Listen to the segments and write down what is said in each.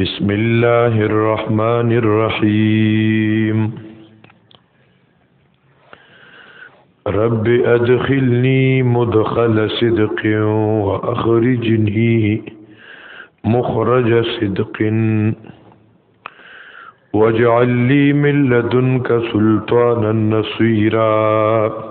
بسم الله الرحمن الرحيم رب أدخلني مدخل صدق وأخرجني مخرج صدق واجعل لي من لدنك سلطانا نصيرا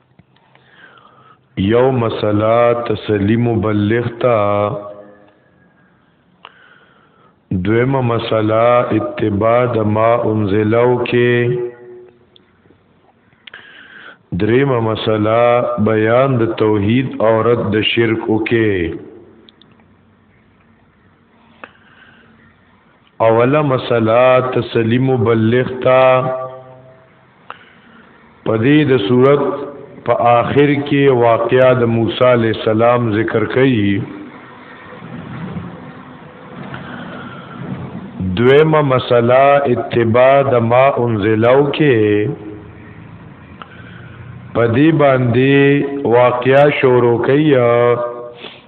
یو مسله تسلی مبلغ تا دویمه مسله اتباع د ما انزلو کې دریمه مسله بیان د توحید او رد د شرک وکې اوله مسله تسلی مبلغ تا پدې د صورت په آخر کې واقعا د موسی علی السلام ذکر کړي دویمه مسله اتباع د ما انزلو کې پدې باندې واقعا شروع کړي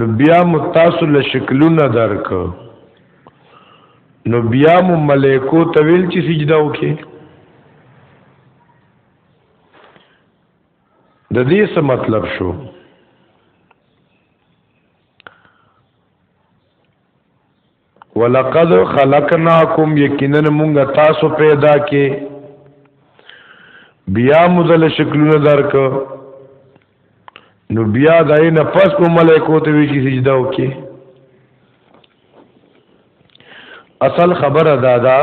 نو بیا مو تاسو له شکلونه درک نو بیا مو ملائکو ته ویل چې سجده وکړي د دې څه مطلب شو ولقد خلقناکم یقینا مونږ تاسو پیدا کې بیا مدل شکلونه درک نو بیا دای نه پس په ملائکو ته وی چې سجده وکي اصل خبره دا دا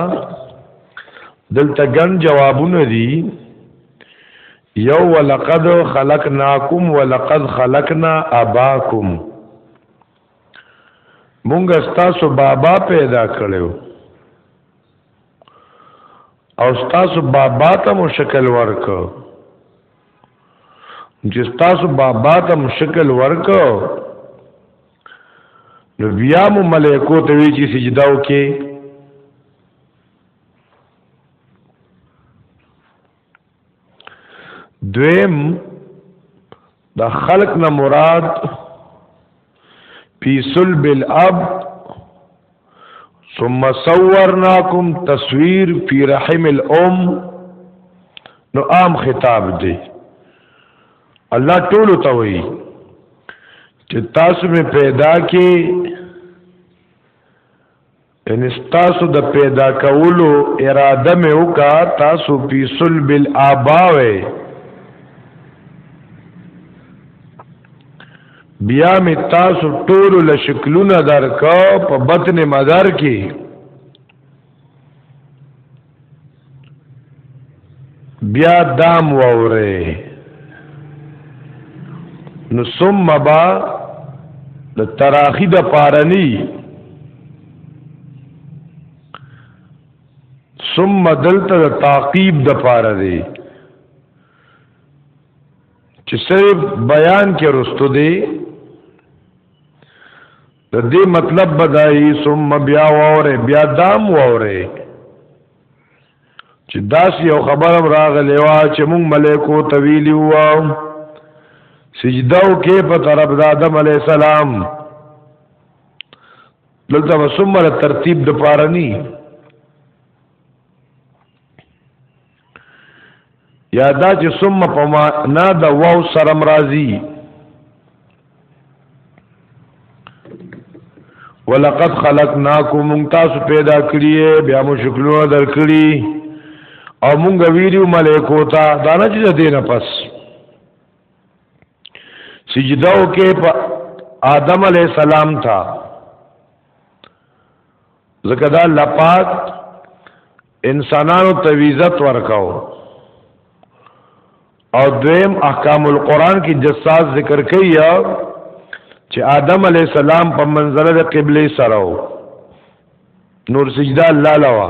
دلته ګن جوابونه دي یو ولقد خلقناکم ولقد خلقنا اباکم مونږ ستاسو بابا پیدا کړو او ستاسو بابا ته مو شکل ورکو چې ستاسو بابا ته مو شکل ورکو نو بیا مو ملائکو ته وی چې سجده وکړي دویم د خلق نه مراد پیسل بالاب ثم صورناکم تصویر فی رحم الام نو عام خطاب دی الله ټول ته وی چې تاسو می پیدا کې ان تاسو د پیدا کولو اراده مې وکا تاسو په صلب الاباوي بیا می تاسو ټول له شکلونه درکا په بطن مدار کې بیا دام ووره نو ثم با د تراخی د پارنی ثم دلته د تعقیب د پاره دی چې صرف بیان کې رستو دی د دې مطلب بدایي ثم بیا وره بیا دام وره چې داس یو خبرم راغلی وا چې مونږ ملائکو طویلی و سجداو کې په طرف د آدم علی السلام دلته وسمره ترتیب د پارنی یا دا چې ثم په معنا د واو سره مرضی ولقد خلقناکم مونږ تاسو پیدا کړی بیا مو شکلونه درکړي او مونږ ویلو ملائکو ته دا نه چې دینه پس سجده وکې په آدم علی السلام ته ځکه دا الله پاک انسانانو ته عزت ورکاو او دویم احکام القرآن کې جساس ذکر کوي چې آدم علی السلام په منزله د قبله سره نور سجده الله لوا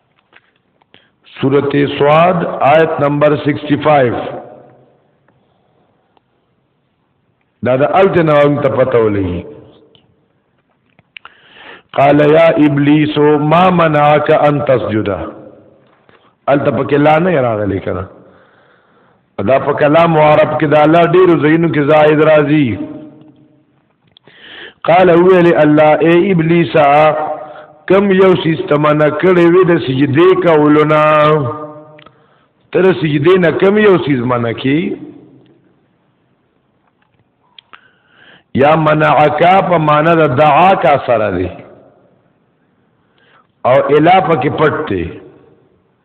سورت سواد آیت نمبر 65 دا د الته نوم ته پته ولې قال یا ابلیس ما منعك ان تسجد الته پکې لا نه راغلی کنه دا په کلام عرب کې دا لا ډیر زینو کې زائد راځي قال ویل الله اے ابلیس کم یو سیستمن کړي وې د سجدي کولنا تر سجدي نه کم یو سیستمن کی یا منعکا په معنا د دعا کا سره دی او الا پکې پټ دی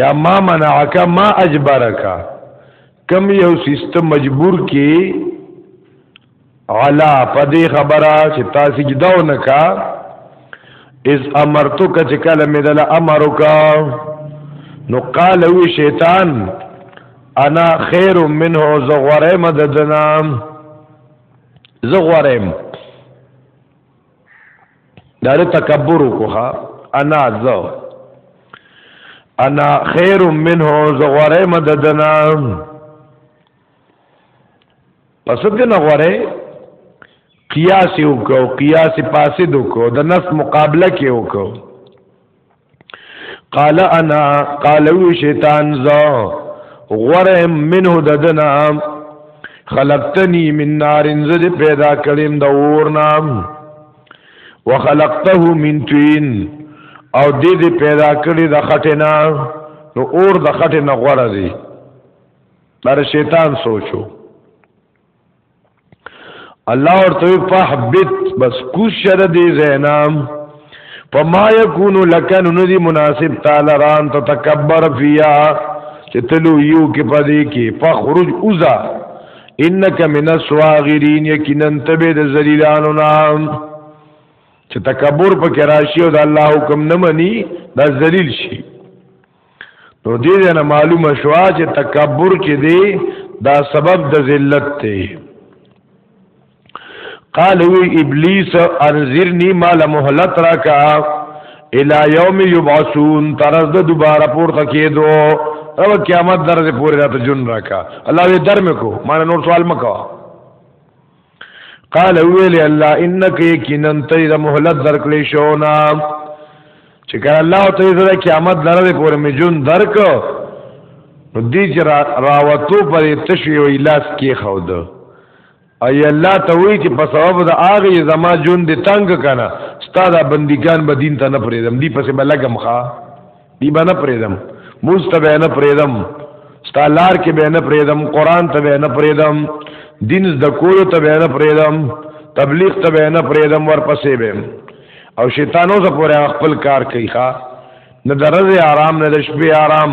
یا ما منعک ما اجبرک کم یو سیستم مجبور کی علا پدې خبره چې تاسو جداو نه کا از امرتو کچ کله مې دل امرو کا نو قال وی شیطان انا خیر منه زغره مددنا زغره دا له تکبر کوه انا زو انا خیر منه زغره مددنا پس دې نه غره قیاس یو کو قیاس فاسد کو د نس مقابله کې وکړو قال انا قال وی شیطان ز غره منه ددنا خلقتنی من نار زد پیدا کړم د اور نام وخلقته من طين او دې دې پیدا کړی د خټینا نو اور د خټینا غوړه دی در شیطان سوچو الله ورته فحبت بس کوش شر دی زینام فما یکون لکن ندی مناسب تعالی ران تتکبر فیا چې تلو یو کې پدې کې فخرج اوزا انک من الصاغرین یقینا تبه د ذلیلانو نام چې تکبر په کراشی او د الله حکم نه مني دا ذلیل شي نو دې نه معلومه شوا چې تکبر چې دی دا سبب د ذلت دی قال وی ابلیس انذرنی مال مهلت راکا الى یوم یبعثون ترز د دوباره پورته کېدو او قیامت درځه پورې راته جون راکا الله دې درم کو مان نور سوال مکو قال ویل الله انک یقینا تیر مهلت درکړې شو نا چې کله الله ته زړه قیامت لره پورې می جون درک نو دې چې راوتو پرې تشوی او لاس کې خو ده ای الله ته وی چې په سبب د هغه زما جون دې تنگ کنه ستاده بندگان به دین ته نه پرې دم دی پسې بلګم ښا دی به نه پرېدم موز ته به نه پرېدم ستا لار کې به نه پرېدم قران ته به نه پرېدم دین د کول ته به نه پرېدم تبلیغ ته به نه پرېدم ورپسې به او شیطانو ز پورې خپل کار کوي ښا نه درځي آرام نه د شپې آرام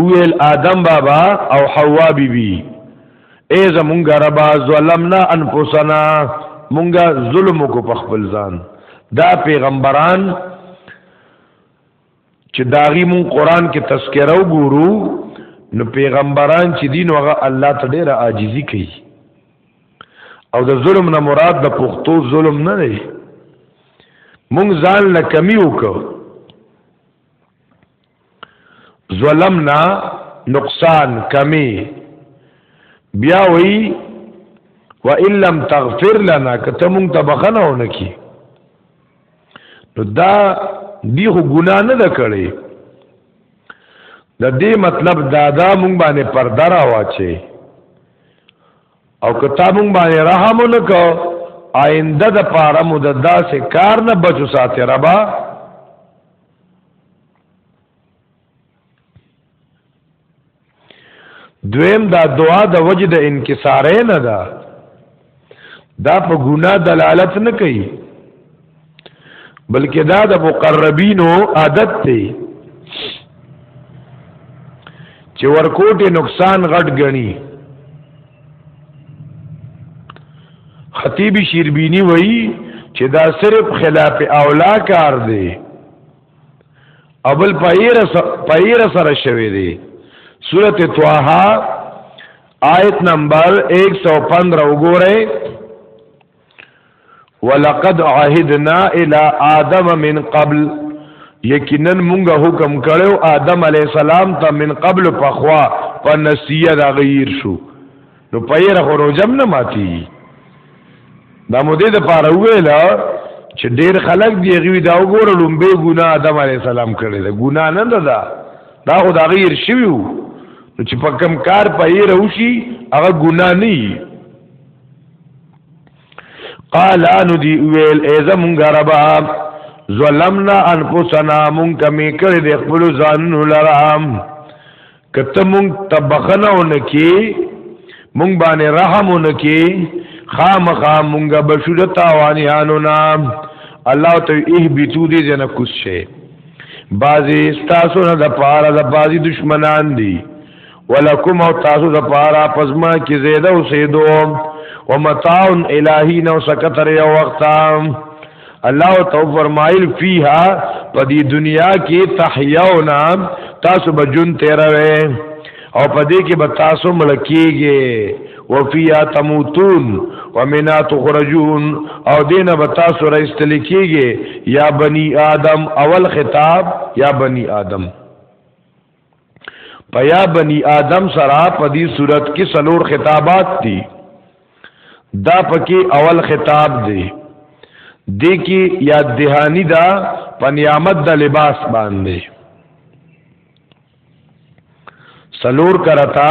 اویل آدم بابا او حوا بی بی ای زمونږ ربا ظلمنا انفسنا مونږه ظلم کو په خپل ځان دا پیغمبران چې داغي مون قران کې تذکره وګورو نو پیغمبران چې دین هغه الله ته ډیره عاجزي کوي او د ظلم نه مراد د پښتو ظلم نه دی مونږ ځان له کمی وکړو ظلمنا نقصان کمی بیا وی و ان لم تغفر لنا کته مونږ ته بخنه ونه کی نو دا دی خو ګنا نه ده کړې د دې مطلب دا دا مونږ باندې پرده را واچي او کته مونږ باندې رحم نه کو آینده د پاره مو د داسې کار نه بچو ساتي ربا دویم دا دعا د وجه د انکسارې نه ده دا په ګناه دلالت نه کوي بلکې دا د مقربینو عادت دی چې ورکوټه نقصان غټ غني خطیب شیربینی وایي چې دا صرف خلاف اولا کار دی اول پایر پایر سره شوی دی سورت طه آیت نمبر 115 وګورئ ولقد عهدنا الى ادم من قبل یقینا مونږه حکم کړو ادم علی السلام ته من قبل پخوا په نسیه دا غیر شو نو پیر خو روزم نه ماتی دا مو دې د پاره ویل چې ډیر خلک دی غوی دا وګوره لومبه ګنا ادم علی السلام کړی دا ګنا نه ده دا دا خو دا غیر شویو نو چې په کم کار پیر وشي هغه ګنا نه قال انو دی ویل ایزا مونگا ربا ظلمنا انفسنا مونگ کمی کړی دی خپل ځانونو لرام کته مونږ تبخنه ونکي مونږ باندې رحم ونکي خامخا مونږ بشوره تاوانیانو نام الله ته ای بیتو دې جن کوشه بازي تاسو نه د پاره د بازي دشمنان دي ولکم او تاسو د پارا پزما کی زیده او سیدو و متاون الہی نو سکتر یو وقتا الله تو فرمایل فیها په دې دنیا کې تحیونا تاسو به جون تیروي او په دې کې به تاسو ملکیږي وفیا تموتون ومنا تخرجون او دینه به تاسو راستل کیږي یا بنی آدم اول خطاب یا بنی آدم پیا بنی آدم سره په دې صورت کې سلور خطابات دي دا پکې اول خطاب دی دې کې یا دهانی دا په نعمت د لباس باندې سلور کرتا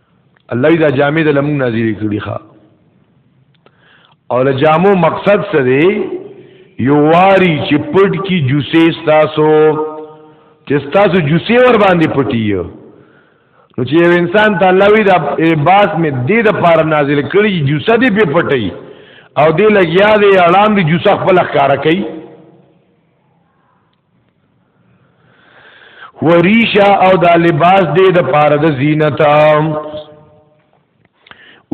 الله دا جامې د لمون نازلې کړي ښا او له جامو مقصد څه دی یو واری چې پټ کی جوسې تاسو چې تاسو جوسې ور باندې پټي یو نو چې یو انسان ته الله وی دا باس می دې د پار نازل کړي جوسه دې په پټي او دې لګیا دې اړام دې جوسه خپل ښکارا کوي وریشا او دا لباس دی د پاره د زینت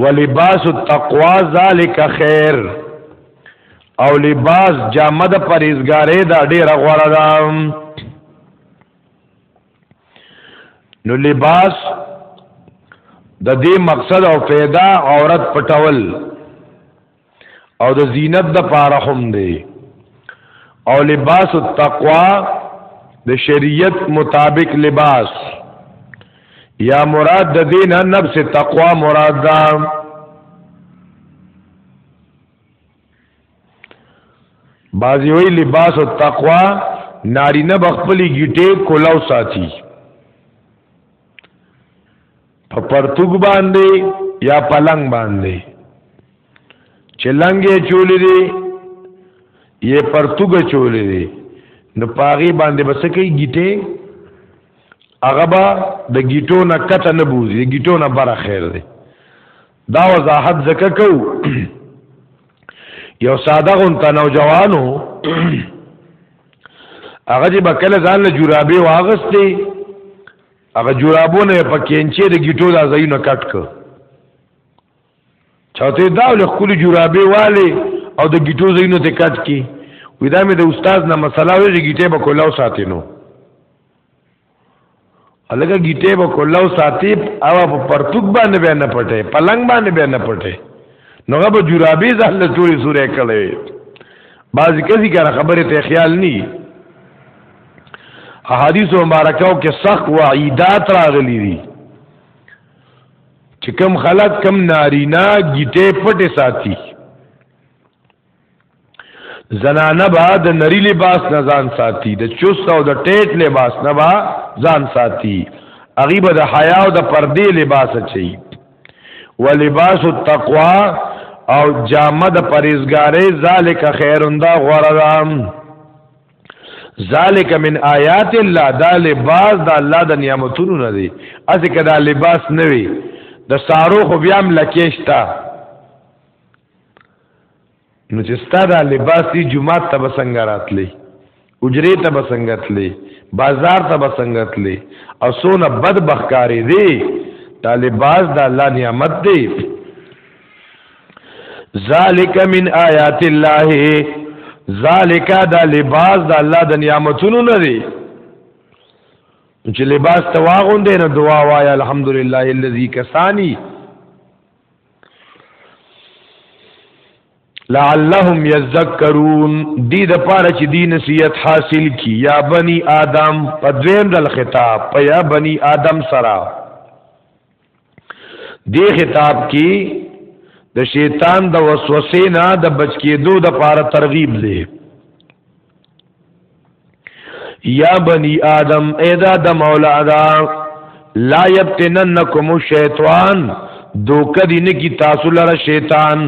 ولباس التقوا ذالک خیر او لباس جامه د پرېزګارې دا ډیره غوړه ده نو لباس د دې مقصد او پیدا عورت پټول او د زینت د پاره هم دی او لباس التقوا د شریعت مطابق لباس یا مراد د دین نفس تقوا مراد ده بعضی وی لباس او تقوا نارینه بخپلی گیټه کولاو ساتي په پرتګ باندې یا پلنګ باندې چې لنګې چولې دي یې پرتګ چولې دي نو پاغي باندې بس کوي گیټه هغه با د گیټو نه کته نه بوزي گیټو نه بر خیر دی دا وضاحت زکه کو یو ساده غون ته نوجوانو هغه چې بکله ځان له جورابې واغستې هغه جورابونه په کینچې د گیټو د ځایونه کټ ک چاته دا له خپل جورابې والے او د گیټو ځایونه ته کټ کی وې دا مې د استاد نه مسله وې گیټه به کولاو ساتینو الګه گیټه به کولاو ساتي او په پرتوک باندې به نه پټه پلنګ باندې به نه پټه نوغه به جورابې ځل ټولې سورې کړې بعضی کسي کار خبره ته خیال ني احادیث مبارکاو کې سخت وعیدات راغلي دي چې کم خلک کم نارینا گیټه پټه ساتي زنانه با د نری لباس نه ځان ساتي د چوست او د ټیټ لباس نه با ځان ساتي هغه به د حیا او د پردې لباس چي ولباس التقوا او جامه د پرېزګارې ذالک خیرنده غوړه ذالک من آیات الله دا لباس دا الله د نعمتونو نه دی اځه کدا لباس نه وي د سارو خو بیا هم لکېشتا نو چې ستاره لباس دی جمعه ته بسنګ راتلی اجرې ته بسنګتلی بازار ته بسنګتلی او سونه بد بخکاری دی دا لباس دا الله نعمت دی ذالک من آیات الله ذالک دا لباس د الله د نعمتونو نه دی چې لباس ته واغون دی نو دعا وای الحمدلله الذی کسانی لعلهم یذکرون دی د پاره چې دی نصیحت حاصل کی یا بنی آدم په دویم دل خطاب په یا بنی آدم سره دی خطاب کې د شیطان د وسوسې نه د بچ کېدو د پاره ترغیب دی یا بنی آدم ادا د مولا دا لا یبتننکم الشیطان دوکه دین کی تاسو لره شیطان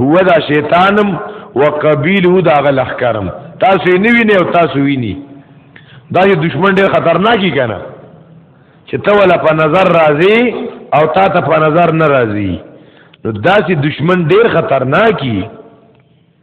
هو دا شیطانم وقبیله دا غلخ کرم تاسو نه ویني او تاسو ویني دا یو دشمن ډیر خطرناکي کنه چې ته ولا په نظر راځي او تا ته په نظر نه راځي نو داسې دشمن ډیر خطرناکي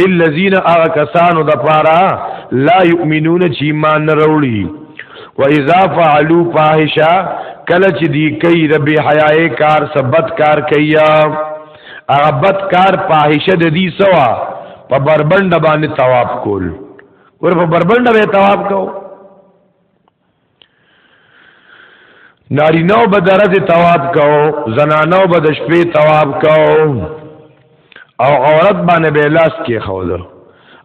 للذین اغا کسانو د پارا لا یؤمنون چې ایمان نه وروړي و اذا فعلوا فاحشه کله چې دی کوي د بی حیاي کار سبت کار کوي هغه بد کار فاحشه د دې سوا په بربند باندې ثواب کول ور په بربند به ثواب کوو نارینو به درځ تواب کو زنانو به د شپې تواب کو او عورت باندې به لاس کې خوځو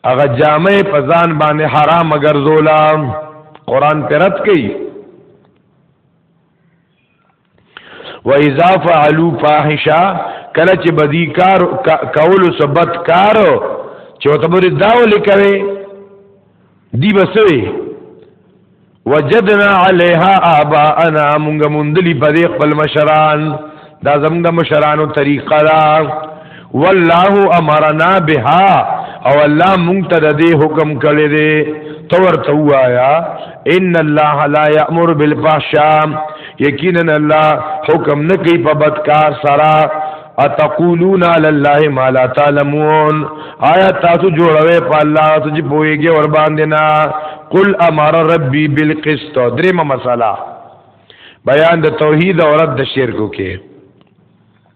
هغه جامې په ځان باندې حرام ګرځولا قران پرد کوي و اذا فعلوا فاحشه کله چې بدی کار کول سبت کار چې وته بری داول کوي دی بسوي وجدنا عليها اباءنا مونږ مندلی په خپل مشران دا زمونږ مشرانو طریقه ده والله امرنا بها او الله مونږ ته د دې حکم کړی دی تو ورته وایا ان الله لا یامر بالفحشاء یقینا الله حکم نه کوي په بدکار سره اتقولون علی الله ما لا تعلمون آیا تاسو جوړوي په الله چې پويږي ور باندې نه قل امر ربي بالقسط دریم مساله بیان د توحید او رد شرک کې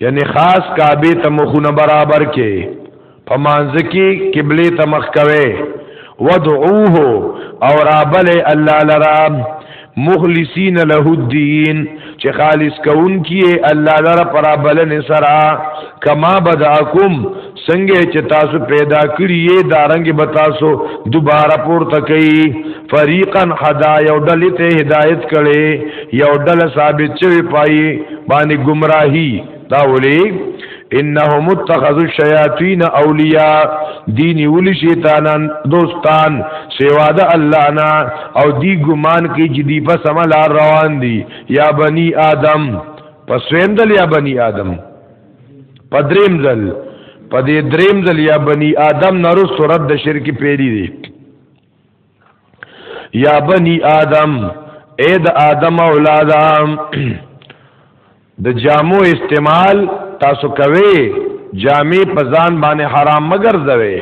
یعنی خاص کعبه ته مخونه برابر کې پمانځ کې قبله ته مخ کوي ودعوه او رابل الله لرا مخلصین له الدین چې خالص کون کیه الله لرا پر بلن سرا کما بدعکم څنګه چې تاسو پیدا کړی یې دارنګ به تاسو دوباره پورته کوي فریقا حدا یو ډل ته هدایت کړي یو ډل ثابت شوی پای باندې گمراهی دا ولي انهم اتخذوا الشیاطین اولیاء دین ولی شیطانان دوستان سوا د الله نه او دی ګمان کی جدی په سملار روان دي یا بنی آدم پسویندل یا بنی آدم په دریم ځل په دې دریم ځل یا بنی آدم نرس رد د شرک پیری دی یا بنی آدم اے د آدم اولاد د جامو استعمال تاسو کوي جامې په ځان باندې حرام مګر ځوي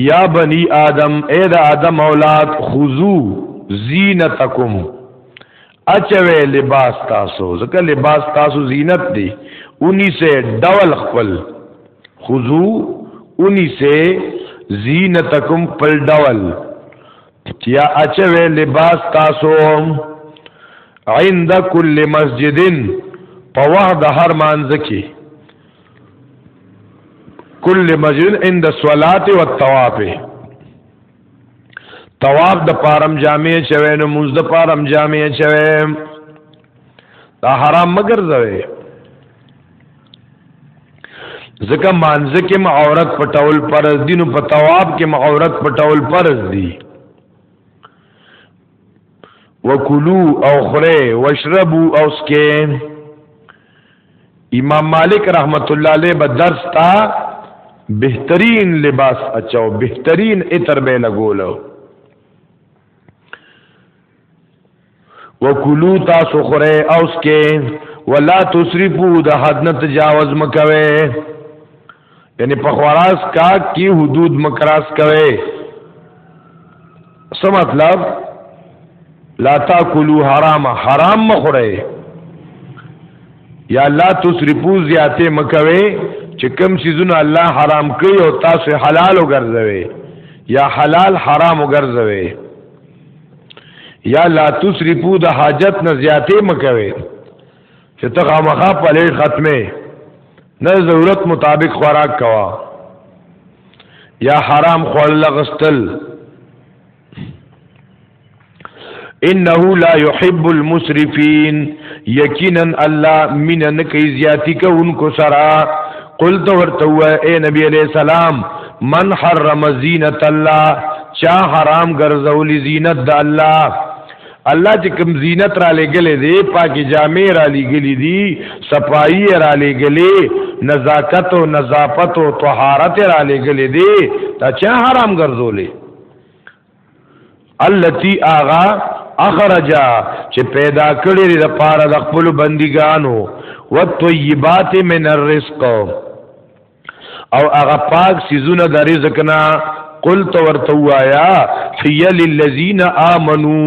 یا بنی آدم اے دا آدم اولاد خضو زینتکم اچوے لباس تاسو ځکه لباس تاسو زینت دی اونی سے ډول خپل خضو اونی سے زینتکم خپل ډول یا اچوے لباس تاسو عند کل مسجدن په وحد هر مانځ کې کل مسجد عند الصلاه والطواف طواف د پارم جامع چوي نو موږ د پارم جامع چوي دا حرام مگر زوي ځکه مانځ کې م عورت پټول پرز دي نو په طواف کې م عورت پټول پرز دي وکلو او خره واشربو او سکه امام مالک رحمت الله علیه به درس تا بهترین لباس اچاو بهترین عطر به لګولو وکلو تاسو خره او سکه ولا تسرفو د حد نه تجاوز مکوي یعنی په خواراس کا کی حدود مکراس کوي څه مطلب لا تاکلوا حرام حرام مخوره یا لا تصرفو زیاته مکوي چې کم سيزونه الله حرام کوي او تاسو حلال وګرځوي یا حلال حرام وګرځوي یا لا تصرفو د حاجت نه زیاته مکوي چې ته خامخا پلیټ ختمه نه ضرورت مطابق خوراک کوا یا حرام خوړل غستل انه لا يحب المسرفين یقینا الله من نکی زیاتی کوونکو سرا قلت ورته اے نبی علیہ السلام من حرم زینت الله چا حرام ګرځولی زینت د الله الله چې کوم زینت را لګلې دی پاکي جامع را لګلې دي صفائی را لګلې نزاکت او نظافت او طهارت را لګلې دي دا چا حرام ګرځولې التي اغا اخرجا چې پیدا کړې د پاره د خپل بندګانو وطیبات من الرزق او هغه پاک سيزونه د رزق نه قل تو ورته وایا فی للذین آمنو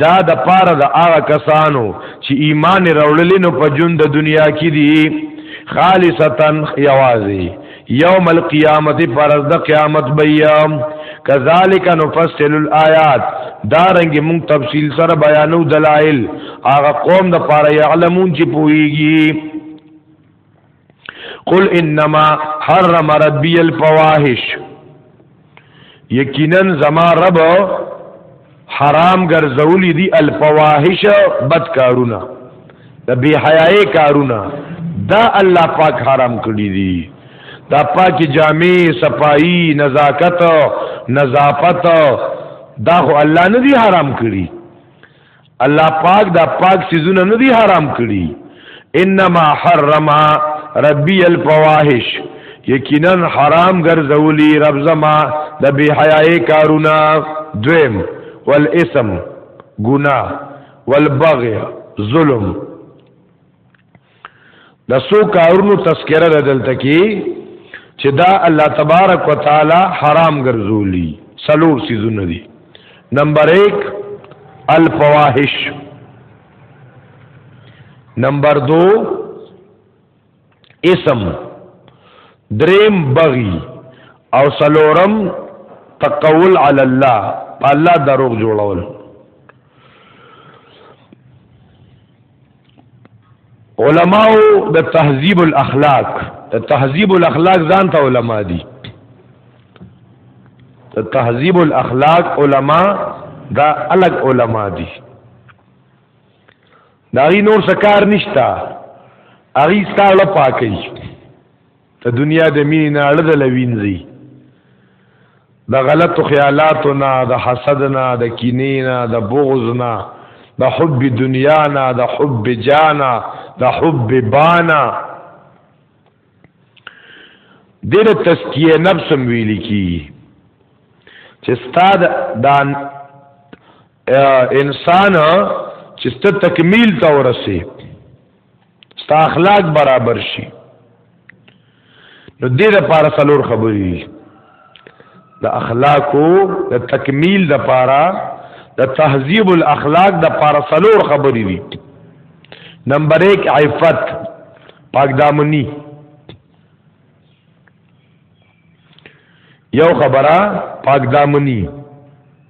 دا د پاره د هغه کسانو چې ایمان راوړل نو په جون د دنیا کې دي خالصتا یوازي یوم القیامت پر د قیامت بیام کذالک نفصل الایات دارنګ مون تفصیل سره بیانو دلائل هغه قوم د پاره یعلمون چې پويږي قل انما حرم ربی الفواحش یقینا زما رب حرام ګرځولې دي الفواحش بد کارونه د بی حیاي کارونه دا الله پاک حرام کړی دي دا پاک جامع صفائی نزاکت نظافت دا خو الله نه دي حرام کړی الله پاک دا پاک سيزونه نه دي حرام کړی انما حرم ربي الفواحش یقینا حرام ګرځولی رب زما د بی حیاي کارونه دویم والاسم ګنا والبغي ظلم د سو کارونو تذکره ده دلته کې چې دا الله تبارک وتعالى حرام ګرځولي سلور سيزونه دي نمبر 1 الفواحش نمبر 2 اسم دریم بغي او سلورم تقول علی الله الله دروغ جوړول علماء د تهذیب الاخلاق د تهذیب الاخلاق ځان ته علما دي د تهذیب الاخلاق علما دا الګ علما دي دا نور سکار نشتا اغي ستاله پاکي د دنیا د مینې نه اړه د لوینځي د غلطو خیالاتو نه د حسد نه د کینې نه د بغض نه د حب دنیا نه د حب جانا د حب بانا دیر تسکیه نفسم ویلی کی چې ستاد دا انسان چې ست تکمیل ته ورسي ستا اخلاق برابر شي نو دې لپاره څلور خبرې د اخلاقو د تکمیل د لپاره د تهذیب الاخلاق د لپاره څلور خبرې دي نمبر 1 عفت پاک دامنی یو خبره پاک دامنی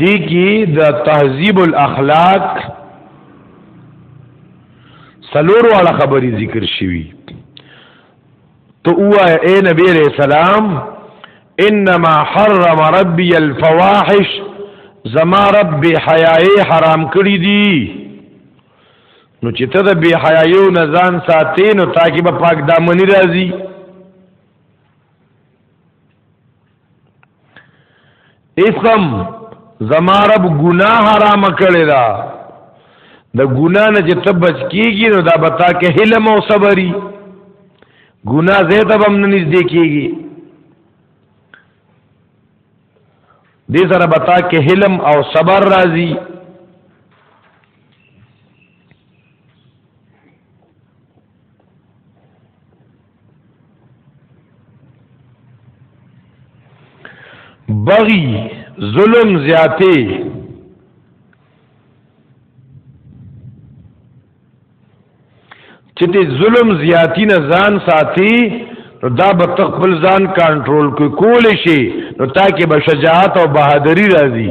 دی کی د تهذیب الاخلاق سلور واړه خبرې ذکر شوی تو اوه اے نبی علیہ السلام انما حرم ربی الفواحش زما رب بی حیائی حرام کړی دی نو چې ته د بی حیایو نه ځان ساتې نو تاکي به پاک دامنی راځي اسم زما رب ګناه حرام کړی دا د ګناه نه چې ته بچ کیږي نو دا بتا کې حلم او صبري ګناه زیاته بم نه نږدې کیږي دې سره بتا کې حلم او صبر راځي بغي ظلم زیاته چې دې ظلم زیاتی نه ځان ساتي نو دا به خپل ځان کنټرول کوي کول شي نو تاکي به شجاعت او بهادری راځي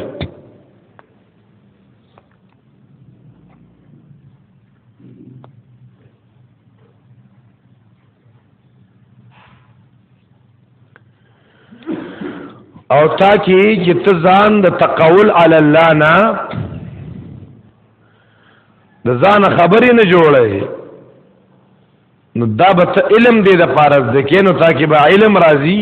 او تا کې چې ته ځان د تقول علی الله نه د ځان خبرې نه جوړې نو دا به علم دې د پارس د کینو تا کې به علم راځي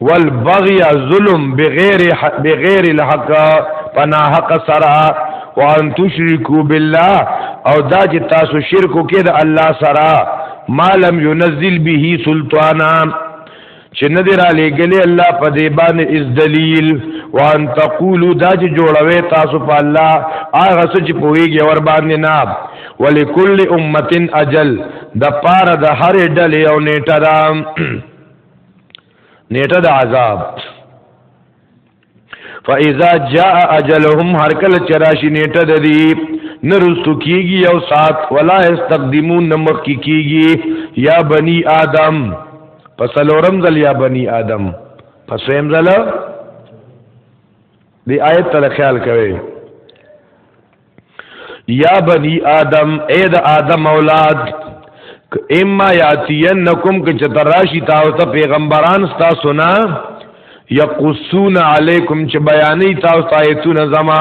والبغي ظلم بغیر بغیر الحق پنا حق سرا وان تشرکو بالله او دا چې تاسو شرک وکړ الله سرا ما لم ينزل به سلطانا چې نه دی را لېګلې الله په دې باندې اس دلیل وان تقولو دا چې جوړوي تاسو په الله هغه څه چې پوهیږي ور باندې نه ولکل امه اجل د پاره د هر ډلې او نیټه ده نیټه د عذاب فاذا جاء اجلهم هر کله چراشی نیټه د دی نرستو کیږي او سات ولا استقدمون نمخ کی کیږي یا بنی آدم پس لورم زل یا بنی آدم پس ویم زل دی آیت تر خیال کوي یا بنی آدم اے د آدم اولاد اما یاتینکم که چتراشی تاو ته پیغمبران ستا سنا یقصون علیکم چې بیانې تاسو ته ایتونه زما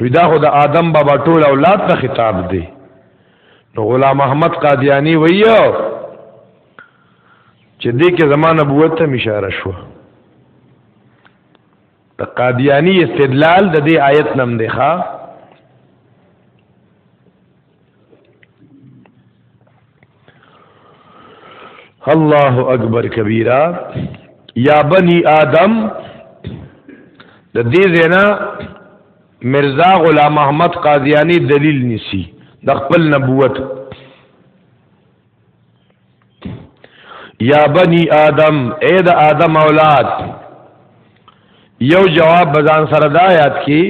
ودا خو د آدم بابا ټول اولاد ته خطاب دی نو غلام احمد قادیانی ویو چې دې کې زمانه نبوت ته اشاره شوه د قادیانی استدلال د دې آیت نم دی ښا الله اکبر کبیره یا بنی آدم د دې زینا مرزا غلام احمد قادیانی دلیل نسی د خپل نبوت یا بنی آدم اے د آدم اولاد یو جواب بزان سره دا یاد کی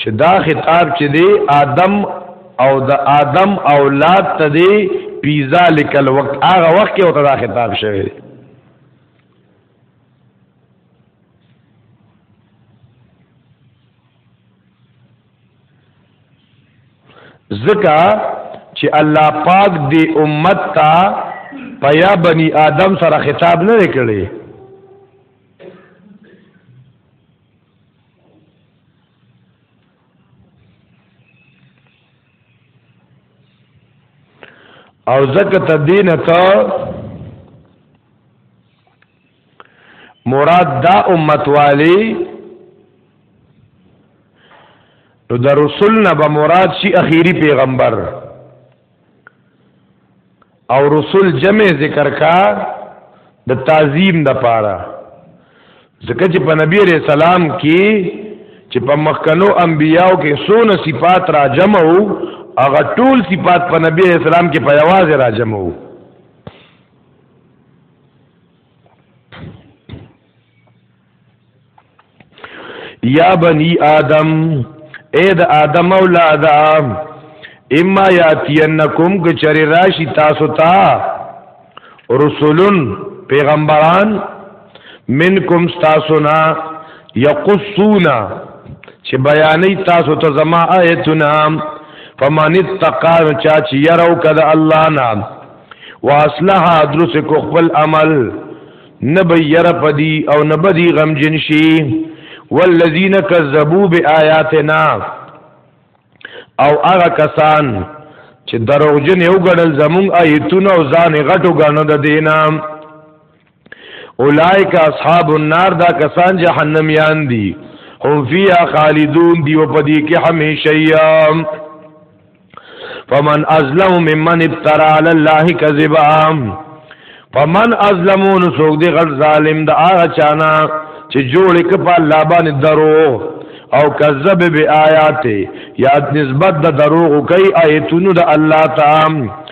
چې دا خطاب چې دی آدم او د آدم اولاد ته دی پیزا لیکل وخت هغه وخت کې وته دا خطاب شوی دی ځکه چې الله پاک دی امت ته پیا بنی آدم سره خطاب نه کړي او زکه تدین ته مراد دا امت والی نو د رسول نه به مراد شي اخیری پیغمبر او رسول جمع ذکر کا د تعظیم د پاره ځکه چې په نبی عليه السلام کې چې په مخکنو انبیاو کې سونه صفات را جمع وو هغه ټول صفات په نبی عليه السلام کې په یوازې را جمع وو یا بنی آدم اے د آدم اولاد اما یاتینکم کچری راشی تاسو تا رسولن پیغمبران منکم تاسو نا یقصونا چې بیانې تاسو ته زما آیتونه فمن اتقا چا چې يرو کده الله نام واصلح درس کو خپل عمل نبی ير پدی او نبدی غم جنشی والذین کذبوا بآیاتنا او هغه کسان چې دروغجن یو غړل زمون آیتونه او ځان غټو غنو د دینام اولائک اصحاب النار دا کسان جهنميان دي هم فيها خالدون دي او پدې کې هميشه يم فمن ازلم ممن ابترا على الله كذبا فمن ازلمون سوق دي غټ ظالم دا هغه چانا چې جوړ ک په الله باندې درو او کذب بیاات یاد نسبت د دروغ کوي آیتونو د الله تعالی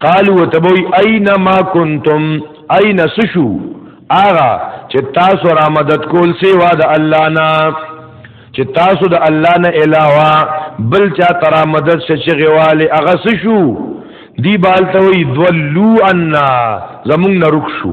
قالو تبوی اين ما کنتم اين سشو آغا چې تاسو را مدد کول سیوا د الله نه چې تاسو د الله نه علاوه بل چا ترا مدد شې غواله هغه سشو دی بالته وی دولو ان زمون نه رک شو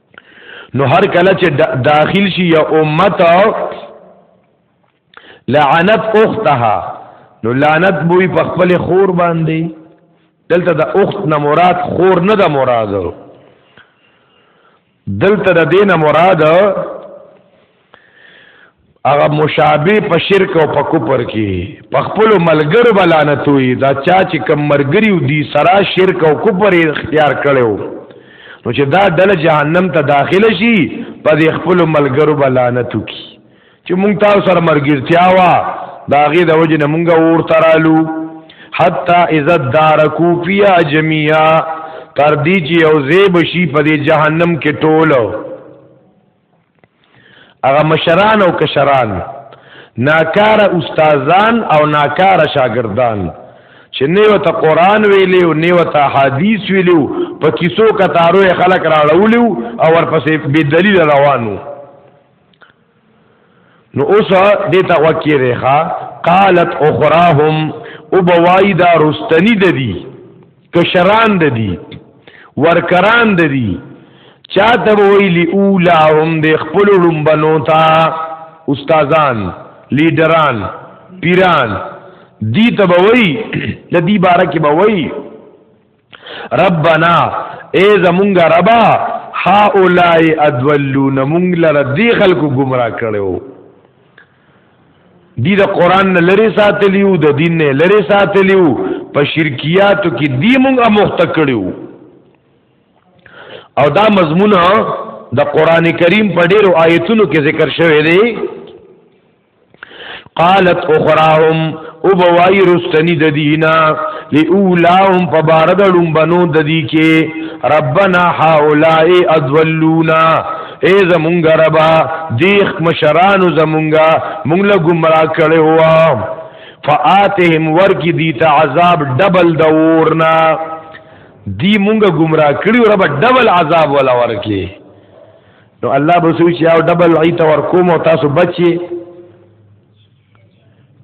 نو هر کله چې داخل شي یا امت لعنت اختها نو لعنت بوې په خپل خور باندې دلته د اخت نه مراد خور نه د مراد دلته د دینه مراد هغه مشابه په شرک او په کفر کې په خپل ملګرو بلانت وي دا چا چې کم مرګري او دي سرا شرک او کفر اختیار کړو نو چې دا دل جهنم ته داخله شي په دې خپل ملګرو بلانت کی چې مونږ تاسو سره مرګرتیا وا دا غي د وجه نه مونږ اور ترالو حتا اذا دارکو فیا جميعا تر دې چې او زیب شي په دې جهنم کې ټولو هغه مشران او کشران ناکار استادان او ناکار شاګردان چې نه وته قران ویلی او نه وته حدیث ویلی په کیسو کتارو خلک راړولی او ورپسې بې دلیل روانو نو اوس دې ته وکیره قالت اخراهم او بوایدا رستنی ددی کشران د دي ورکران د دي چاته ویلی اولا هم د خپل لومبنو تا استادان لیډران پیران دی ته بوي د دې باره کې بوي ربنا ای زمونږ ربا هؤلاء ادولون مونږ لره دی خلکو گمراه کړو دی د قران نه لری ساتلیو د دین نه لری ساتلیو په شرکیاتو کې دی مونږه مخته کړیو او دا مضمون د قران کریم په ډیرو آیتونو کې ذکر شوی دی قالت اخراهم او بوای رستنی د دینا لولاهم فبارد لومبنو د دی کې ربنا هؤلاء اذلونا اے زمونږ ربا دیخ مشرانو زمونږه مونږ له گمراه کړي هوا فآتهم ورکی دیتا عذاب ډبل د ورنا دی مونږه گمراه کړي ربا ډبل عذاب ولا ورکی نو الله بسوچ یا ډبل ایت ورکوم او تاسو بچي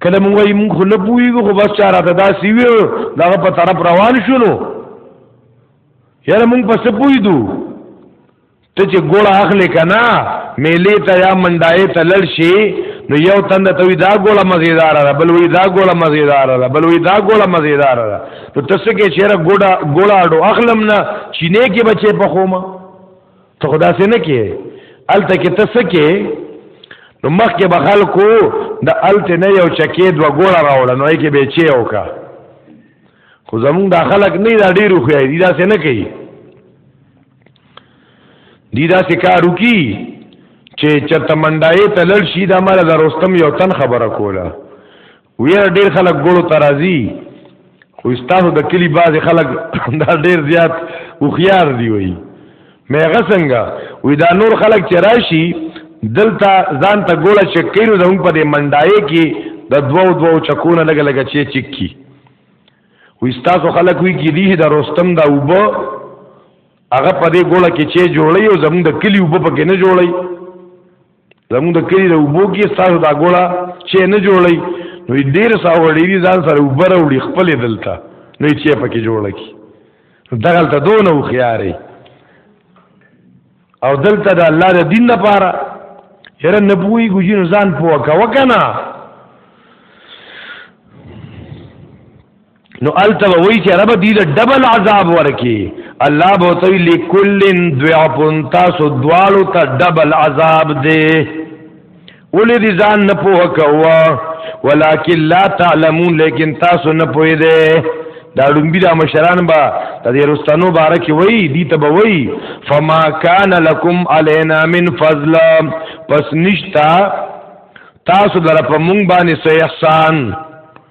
کله مونږ یې مونږ نه پوهیږو خو بس چاره ته دا سی ویو دا په طرف روان شونو یاره مونږ په څه پوهیدو ته چې ګوړه اخلې کنا میلې ته یا منډای ته لړ شي نو یو تند ته وی دا ګوړه مزیدار ده بل وی دا ګوړه مزیدار ده بل وی دا ګوړه مزیدار ده نو تاسو کې چیرې ګوړه ګوړه اډو اخلم نه چینه کې بچې په خومه ته خدا سي نه کې الته کې ته سکه نو مخ کې بخل کو د الته نه یو چکې دو ګوړه راوړ نو یې کې به چي اوکا خو زمون دا خلک نه دا ډیرو خو دی دا سي نه کوي دی دا سي کارو کی چې چرته منډای ته لړ شي دا مال د رستم یو تن خبره کوله ویره ډیر خلک ګړو ته راځي خو ستاسو د کلی باز خلک دا ډیر زیات وخيار دی وی مې غسنګ وی دا نور خلک چې راشي دلته ځان ته ګوله چکینو زموږ په دې منډای کې د دوو دوو چکونه لګ لګ چې چکی وی ستاسو خلک وی کې دی د رستم دا وبو هغه په دې ګوله کې چې جوړي او زموږ د کلی وبو په کې نه جوړي زموږ د کلی د وبو کې تاسو دا ګوړه چې نه جوړی نو ډیر ساوړی دي ځان سره وبره وړي خپل دلته نو چې پکې جوړ کی دغه ته دون او خياري او دلته د الله د دین لپاره یره نه پوي ګوجین ځان پوکا وکنه نو الته وای چې رب دې د ډبل عذاب ورکی الله به تو لکلن ضعفن تاسو دوالو ته ډبل عذاب دې ولې دې ځان نه پوه کوا ولکن لا تعلمون لیکن تاسو نه پوه دې دا ډومبی دا مشران با د دې رستانو بارک وای دي ته به وای فما کان لکم علینا من فضل پس نشتا تاسو در په مونږ باندې سې احسان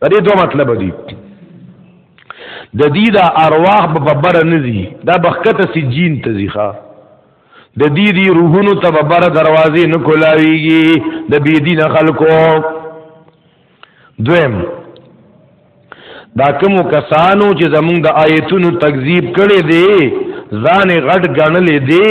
په دې دوه مطلب دي د دې د ارواح په ببره نه دي دا بخکته سي جین ته ځيخه د دې دي روحونو ته ببره دروازې نه کولاويږي د بی دین خلکو دویم دا کوم کسانو چې زمونږ د آیتونو تکذیب کړي دي ځان غټ غنلې دي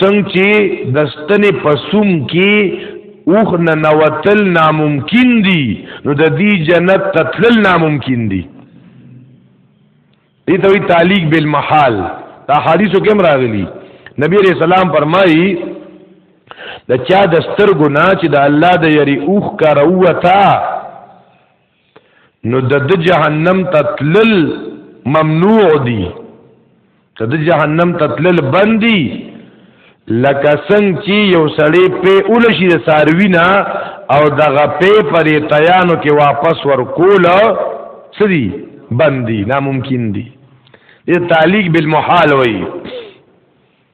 څنګه چې د ستنې په سوم کې اوخ نه نوتل ناممکن دي نو د دې جنت تتلل ناممکن دي دې ته وی تعلیق بالمحال دا حدیثو کې راغلي نبی رسول الله فرمایي د چا د سترګو نه چې د الله د یری اوخ کاروته نو د د جهنم تتلل ممنوع دي د د جهنم تتلل بندي لکه څنګه چې یو سړی په اولشي د ساروی نه او دغه په پرې تیانو کې واپس ورکول سری بندي ناممکن دي دې تعلیق بالمحال وایي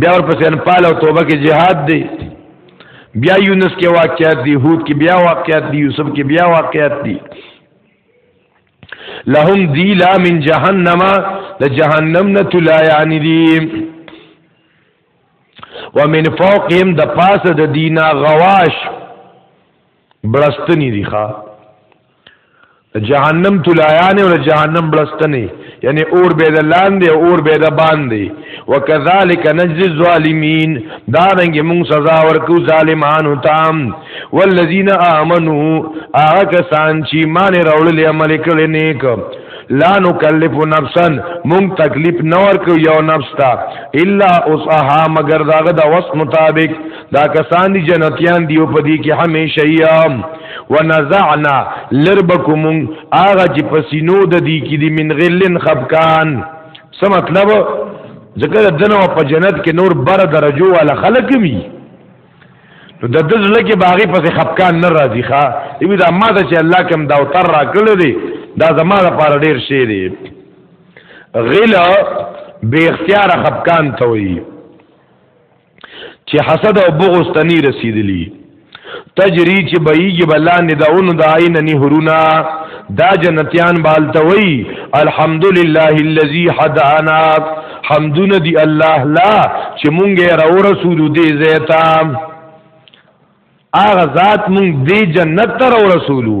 بیا ورپسې انفال او توبه کې جهاد دی بیا یونس کې واقعات دي هود کې بیا واقعات دي یوسف کې بیا واقعات دي لهم دیلا من جهنم د جهنم نه تلا یعنی دی ومن فوقهم د پاسه د دینا غواش بلستنی دی ښا جهنم تلایان او جهنم بلستنی یعنی اور به د لاندې او اور به د باندې وکذالک نجزی الظالمین دا رنګ موږ سزا ورکو ظالمانو تام والذین آمنو هغه کسان چې مان راوړل عمل کړي نیک لا نکلف نفسا مونږ تکلیف نه ورکو یو نفس ته الا اوسها مگر داغه د وس مطابق دا کسان دي جنتیان دی او په دې کې همیشه یام ونزعنا لربکم اغه چې پسینو د دې کې دي من غلن خبکان څه مطلب ذکر دنه په جنت کې نور بر درجو والا خلق می نو د دز لکه باغی پسې خفقان نه راځي ښا ایوی دا ما ته چې الله کوم دا وتر را کړل دي دا زما لپاره ډیر شی دی غلا به اختیار خفقان ته وي چې حسد او بغض ته نه رسیدلی تجری چې بهیږي بلاندې د اونو د عین نهرونه دا جنتیان بالتوي الحمدلله الذي هدانا حمدون دی الله لا چې مونږه را رسول دې زیتا اغه ذات مونږ دې جنت تر رسولو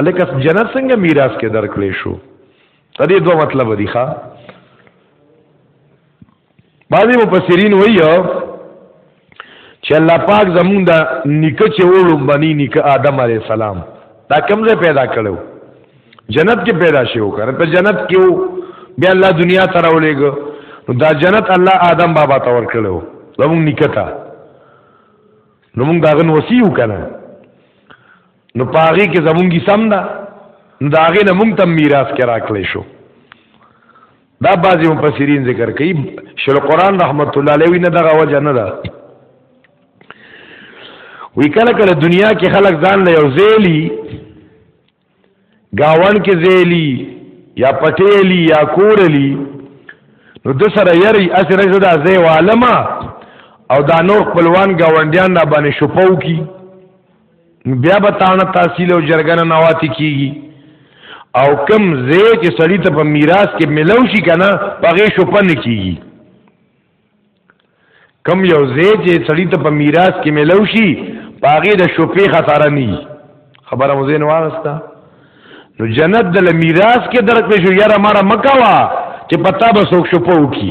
الکه جنت څنګه میراث کې درکړې شو ته دې دوه مطلب دی ښا بعضی مفسرین وایي چې الله پاک زمونږ د نیکه چې وړو بنی نیکه آدم علی السلام دا کوم ځای پیدا کړو جنت کې پیدا شوو کړه ته جنت کې وو بیا الله دنیا ته راولېګ نو دا جنت الله آدم بابا ته ورکړو زمونږ نیکه ته نو مونږ داغه وصیو کنه نو پاغي کې زمونږی سم ده نو دا غي نه مونږ تم میراث کې راکړې شو دا بعضی مفسرین ذکر کوي شل قران رحمت الله علیه نه دغه وجه نه ده وی کله کله دنیا کې خلک ځان له یو زیلی گاون کې زیلی یا پټېلی یا کورلی نو د سره یری اسره زدا زی عالمه او دا نور خپلوان گاونډیان را باندې شپو کی بیا به تانه تحصیل او جرګنه نواتی کیږي او کم زی چې سړی ته په میراث کې ملو شي کنه پغه شپن کیږي کم یو زی چې سړی ته په میراث کې ملو شي پغه د شپې خطر نه خبره مو زین واغستا نو جنت د میراث کې درک شو یاره مړه مکوا چې پتا به سوک شپو کی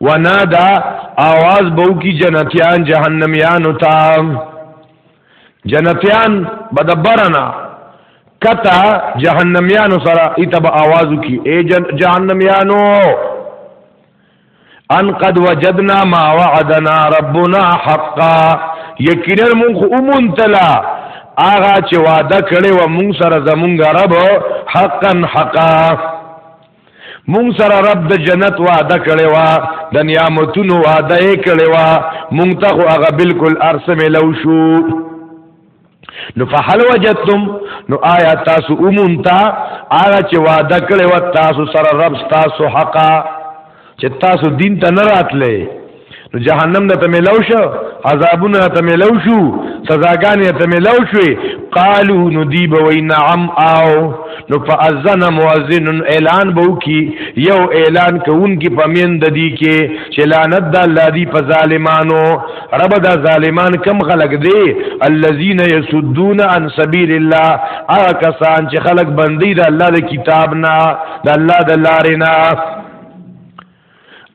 ونا دا آواز بو کی جنتیان جهنميان تا جنتیان بدبرنا کتا جهنميان سره ایتب آوازو کی اے جهنميانو ان قد وجدنا ما وعدنا ربنا حقا یقینا مونږ اومون تلا آغا چې وعده کړي و مونږ سره زمونږ رب حقا حقا مونږ سره رب د جنت وعده کړی و د نعمتونو وعده یې کړی و مونږ ته خو هغه بالکل ارسه ملو شو نو فحل وجدتم نو آیا تاسو اومونتا آیا چې وعده کړی و تاسو سره رب تاسو حقا چې تاسو دین ته نه راتلې نو جهنم نه ته ملو شو عذابونه ته ملو شو سزاګانې ته ملو شوې قالو نو دی به وی نعم او نو فاذن مؤذن اعلان بو کی یو اعلان کوونکی پمین د دی کې چې لعنت د الله دی په ظالمانو رب د ظالمان کم خلق دی الذين يسدون عن سبيل الله هغه کسان چې خلق بندي د الله د کتاب نه د الله د لارې نه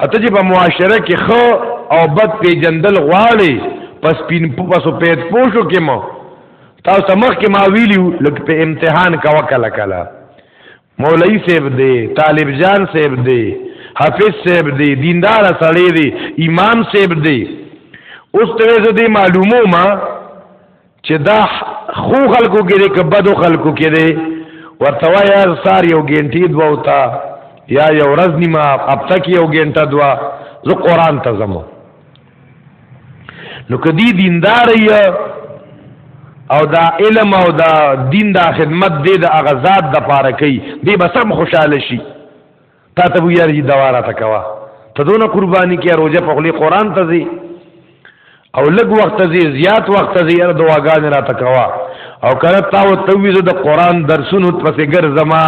اته چې په معاشره کې خو او بد پیجندل غواړي پس پین په پسو پیټ پوشو کې مو تاسو مخ کې ما ویلیو لکه په امتحان کا وکړه کلا مولوی صاحب دی طالب جان صاحب دی حافظ صاحب دی دیندار سړی دی امام صاحب دی اوس ته زه دې معلومو ما چې دا خو خلکو کې دی که بدو خلکو کې دی ورته وایه سار یو ګنټې دوه وته یا یو ورځ نیمه هفته کې یو ګنټه دوه زه قرآن ته ځم نو که دی دیندار او دا علم او دا دین دا خدمت دی د هغه ذات د پاره کوي دی به سم خوشاله شي تا ته ویار جی دواره تا کوا ته دونه قربانی کې روزه په خلی قران ته زی او لږ وخت ته زی زیات وخت ته زی یاره دواګان را تا کوا او کله تا و تویز د قران درسونو پسې ګرځما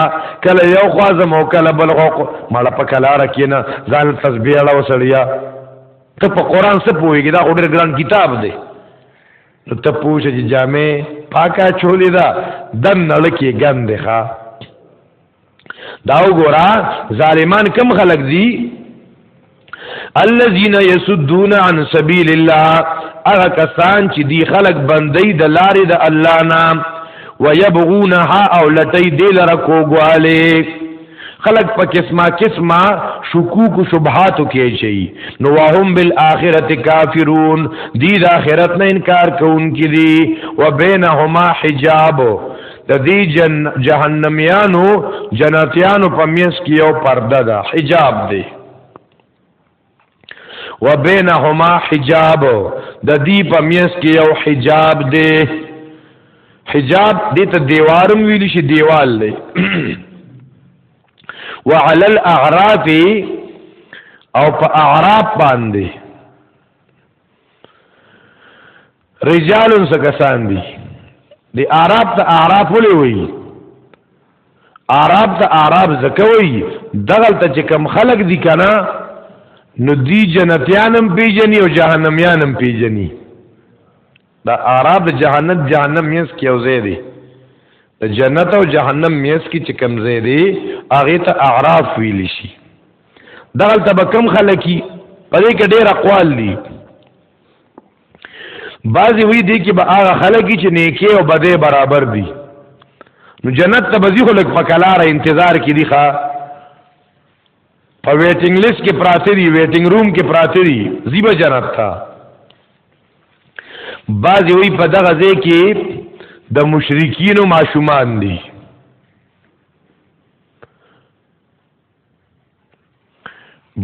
کله یو خوا زم او کله بل خو مړه په کلا رکینه ځان تسبیح اړه وسړیا ته په قران څه پوهیږي دا ډېر ګران کتاب دی نو ته پوښتې چې جامې پاکه چولې ده د نړ کې ګندې ښا دا وګورا ظالمان کم خلق دي الذين يسدون عن سبيل الله هغه کسان چې دی خلق بندي د لارې د الله نام ويبغونها او لټي دل را کوګواله خلق په قسمه قسمه شکوک و شبهاتو کې شي نو وهم بالآخرت کافرون دی د آخرت نه انکار کوونکې دي وبینهما حجاب د دې جن جهنميانو جنتيانو په مینس کې یو پرده ده حجاب دی وبینهما حجاب د دې په مینس کې یو حجاب دی حجاب دې ته دیوارم ویل شي دیوال دی وعلى الاعراف او په اعراف باندې رجال څه کسان دي دی اعراب ته اعراف ولې وایي اعراب ته اعراب زکه وایي دغل ته چې کم خلق دي کنه نو دی جنتیانم پیجنی او جهنميانم پیجنی دا اعراب جهنت جهنم یس کې او زه دي جنت او جهنم میس کې چې کم زه دي هغه ته اعراف ویل شي دغل ته کم خلقي پدې کې ډېر اقوال دي بعضی وی دی کې به هغه خلک چې نیکی او بده برابر دي نو جنت ته بزی خلک په کلاره انتظار کې دي ښا په ویټینګ لیست کې پراته دي ویټینګ روم کې پراته دي زیبه جنت ته بعضی وی په دغه ځای کې د مشرکین او ماشومان دي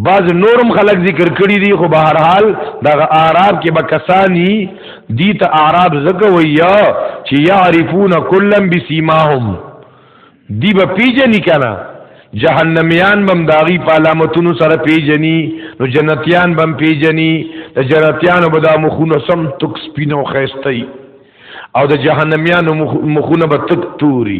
بعض نورم خلق ذکر کړی دی خو به هر حال دغه اعراب کې به کسانی دی ته اعراب زکه ویا چې یعرفون کلم بسیماهم دی به پیجنی کنه جهنميان بم داغي په علامتونو سره پیجنی نو جنتیان بم پیجنی د جنتیانو به دا مخونه سم تک سپینو خيستای او د جهنميانو مخونه به تک توري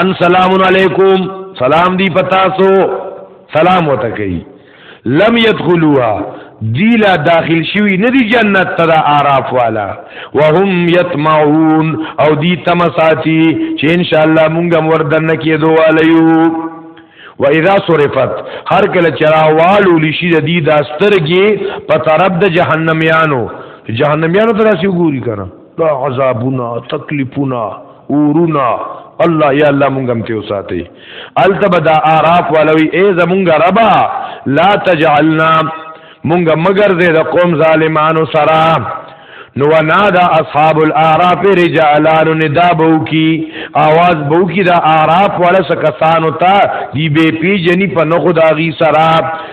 ان سلام علیکم سلام دی پتا سو سلام وته کوي لم يدخلوها دی لا داخل شوی ندی جنت تدا آراف والا وهم یتمعون او دی تمساتی چې ان شاء الله مونږ وردن کېدو والیو و اذا صرفت هر کله چراوالو لشي د دې داسترګي په طرف د جهنميانو جهنميانو تر شي ګوري کنه دا عذابونه تکلیفونه اورونا الله یا الله مونږ هم ته وساتي التبدا اعراف ولوي اے زمونږ ربا لا تجعلنا مونږ مگر دې د قوم ظالمانو سره نو نادا اصحاب الاعراف رجالان ندا بو کی आवाज بو کی دا اعراف ولا سکسانو تا دی بے پی جنی په نخو داغي سراب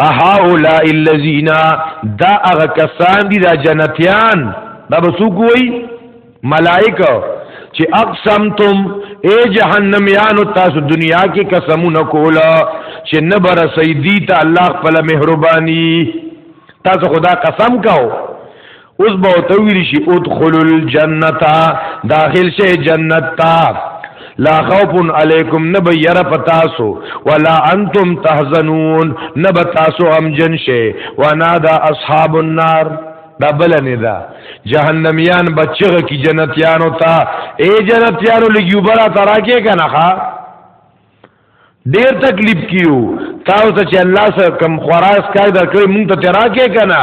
اها اولئ الذین دا هغه کسان دي دا جنتیان دا بسو کوی ملائکه چې اقسمتم اے جهنم یانو تاسو دنیا کې قسمونه کولا چې نه بر سیدی ته الله خپل مهرباني تاسو خدا قسم کاو اوس به ته ویل شي ادخل الجنه داخل شي جنت تا لا خوف علیکم نب ير پتاسو ولا انتم تحزنون نب تاسو ام جن شي وانا دا اصحاب النار دا بل نه دا جهنميان بچغه کی جنتیانو تا اے جنتیانو لګیو برا تراکه کنه ها ډیر تکلیف کیو تاسو چې الله سره کم خراس کای دا کړی مونږ ته تراکه کنه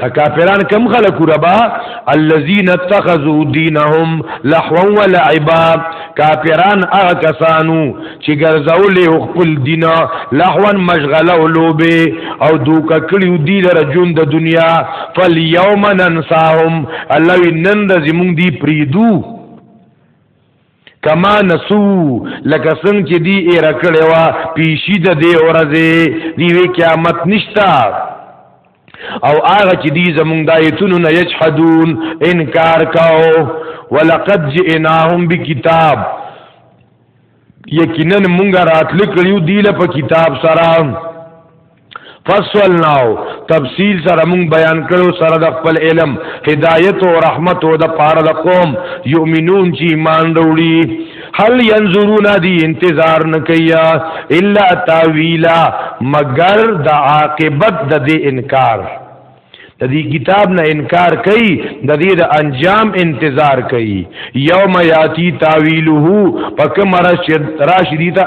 دا کافران کم خلق ربا الذين اتخذوا دينهم لحوا ولعبا کافران هغه کسانو چې ګرځولې خپل دین لحوا مشغله او لوبه او دوک کړیو دی لره جون د دنیا فاليوم ننساهم الله نن د زمون دی پریدو کما نسو لکه څنګه چې دی یې راکړې وا پیشي د دې ورځې دی وی قیامت نشتا او هغه چې دی زمونږ دایتونو نه یجحدون انکار کاو ولقد جئناهم بکتاب یقینا مونږه راتل کړیو دی له په کتاب سره فصلناه تفصیل سره مونږ بیان کړو سره د خپل علم هدایت او رحمت او د پاره د قوم یؤمنون چې ایمان وروړي هل ينظرون دي انتظار نکیا الا تاویلا مگر د عاقبت د دې انکار د دې کتاب نه انکار کوي د دې د انجام انتظار کوي یوم یاتی تاویله پک مرشد راشدی تا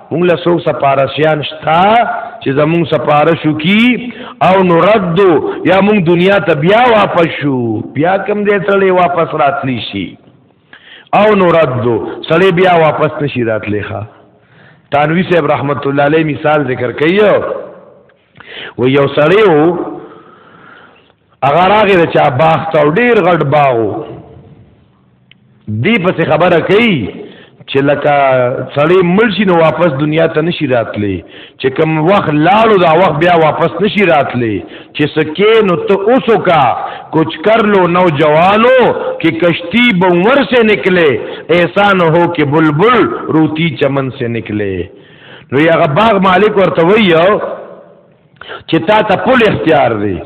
مونږ له څوک سپارشیان شته چې زمونږ سپارش وکي او نو رد یا مونږ دنیا ته بیا واپس شو بیا کوم دې سړی واپس راتلی شي او نو رد سړی بیا واپس نشي راتلی ښا تانوی صاحب رحمت الله علیه مثال ذکر کوي و یو سړی هغه راغی د چا باغ ته ډیر غټ باغ دی پس خبره کوي چې لکه سړی ملشي نو واپس دنیا ته نشي راتلی چې کوم وخت لاړو دا وخت بیا واپس نشي راتلی چې سکه نو ته اوسو کا کچھ کر لو نوجوانو کہ کشتی بنور سے نکلے ایسا نہ ہو کہ بلبل روتی چمن سے نکلے نو یا باغ مالک ورته ویو چې تا ته پول اختیار دی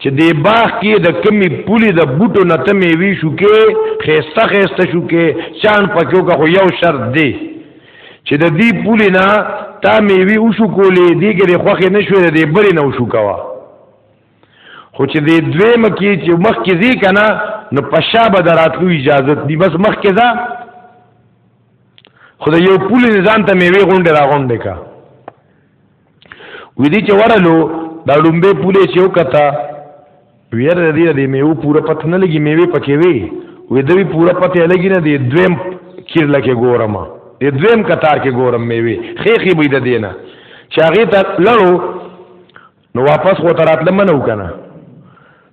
چې دی باغ کې د کمی پولی د بوټو نه ته میوي شو کې خيسته خيسته شو کې چان پکیو کا خو یو شرط دی چې د دې پولی نه تا میوي وشو کولې دیګره خوخه نشو د دې بری نه وشو کوا خو چې دې دوی مکی چې مخ کې ځی کنه نو پشا به دراتلو اجازه دی بس مخ کې ځه خو د یو پولی نظام ته میوي غونډه را غونډه کا وې دي چې ورلو دا ډومبه پوله چې وکتا ویر دې دې میو پوره پت نه لګي میوه پکې وي وې دوی پوره پت لګي نه دې دویم کیر لکه ګورم دې دویم قطار کې ګورم میوه خېخي بيد دینه چاغي ته لړو نو واپس خو ترات لمنو کنه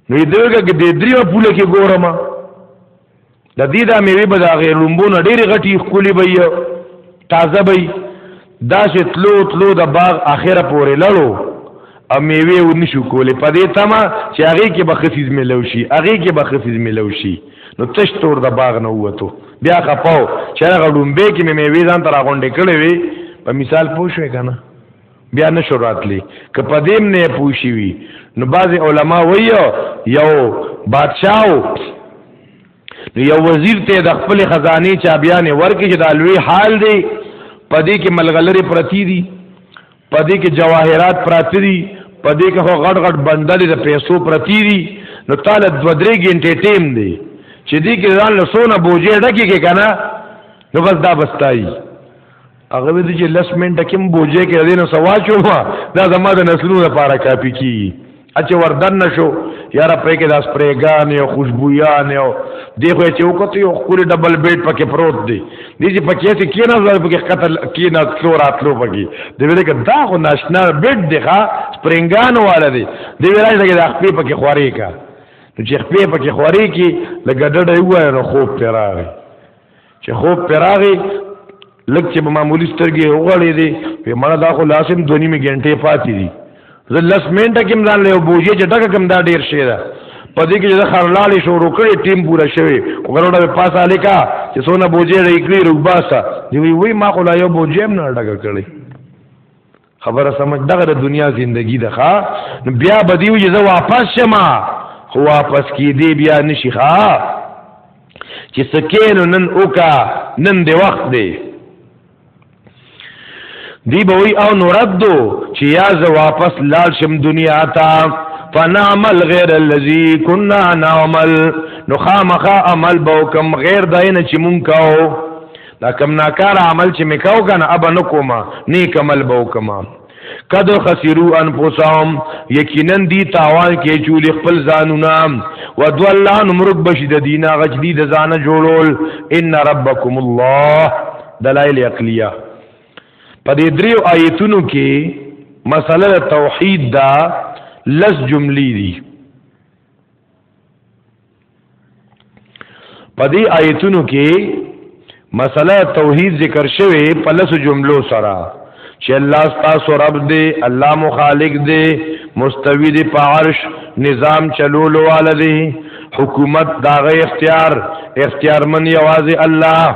نو دې دې دې دریو پوله کې ګورم د دې دا میوه به دا غیر لومبونه ډېری غټي خولي به یو تازه به دا چې تلو تلو د باغ اخره پورې لړو او میوه و نشو کولې په دې تما چې هغه کې به خفیز ملو شي هغه کې به خفیز ملو شي نو تش تور د باغ نه وته بیا خپاو چې هغه لومبه کې میوه ځان تر غونډې کړې وي په مثال پوښوي کنه بیا نشو راتلی که په دیم نه پوښی وی نو بعض علما ویو یو بادشاہو نو یو وزیر ته د خپل خزانه چا بیان ورکې چې د لوی حال دی پدې کې ملغلری پرتی دي پدې کې جواهرات پراتی دي پدې کې هو غټ غټ بندل د پیسو پرتی دي نو تعالی دو درې غنټې ټیم دی چې دې کې ځان له سونه بوجې ډکې کې کنه نو بس دا بستایي هغه وی چې لس منټه کوم بوجه کې دینه سوا چو ما دا زما د نسلونو لپاره کافی کی اچ وردن نشو یاره پرې کې داس پرېګان یو خوشبویان یو دی خو چې وکړ یو خوري ډبل بیډ پکې پروت دی دې چې پکې ته کې نه ځای پکې قتل کې نه تلو راتلو پکې دې ویل کې دا خو ناشنا بیډ دی ښا سپرنګان والا دی دې ویل چې دا خپې پکې خوري کا چې خپې پکې خوري کې لګډډ یو نو خوب ته راغی چې خوب پر راغی لږ چې په معمولی سترګې وغړې دي په مړه دا خو لاسم دونی می ګنټې پاتې دي زه لس منټه کې ځان له بوجي چې ټکه کم دا ډیر شي دا په دې کې چې خرلاړې شروع کړې ټیم پورا شوی وګوره په پاسه لیکا چې سونه بوجي رې کړی روباسا دی وی وی ما خو لا یو بوجي هم نه ډګه کړی خبره سمجھ دغه د دنیا زندگی ده ښا بیا بدیو یزه واپس شما خو واپس کی دی بیا نشي ښا چې سکینو نن اوکا نن دی وخت دی دی به وی او نورد دو چې یا زه واپس لاړ شم دنیا ته فنعمل غیر الذی کنا نعمل نو خامخا عمل بوکم غیر داینه چې مونږ کاو دا کم ناکار عمل چې میکاو کنه اب نه کوما نیک عمل به وکما قد خسرو انفسهم یقینا دی تاوان کې چول خپل ځانونه ودولا نمرک بشی د دینه غچ دی د ځانه جوړول ان ربکم الله دلائل عقلیه په دې دریو آیتونو کې مسله توحید دا لس جملې دي په دې آیتونو کې مسله توحید ذکر شوه په لس جملو سره چې الله ستاسو رب دی الله مخالق دی مستوی دی په عرش نظام چلولو والدی حکومت داغه اختیار اختیارمن یوازې الله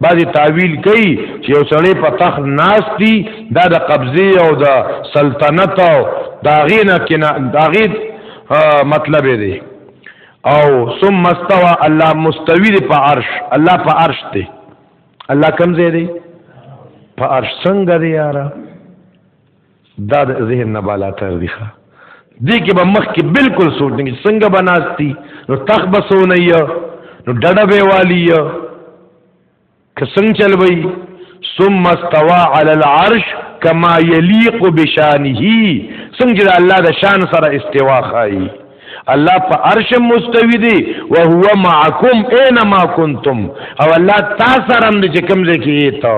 بعضی تعویل کوي چې یو سړی په تخت ناشتي دا د قبضه او د سلطنت او داغې نه کنا داغې مطلب دی او ثم استوى الله مستوی دی په عرش الله په عرش دی الله کم ځای دی په عرش څنګه دی یاره دا د ذهن نه بالا تر دی ښه دې کې به مخ کې بالکل سوچ نه څنګه بناستی نو تخ بسو نه یو نو ډډه به والی یو که څنګه چل وی ثم استوى على العرش كما يليق بشانه څنګه د الله د شان سره استوا خای الله په عرش مستوي دي او هو معكم اينما كنتم او الله تاسو رم دي چې کوم ځای کې ته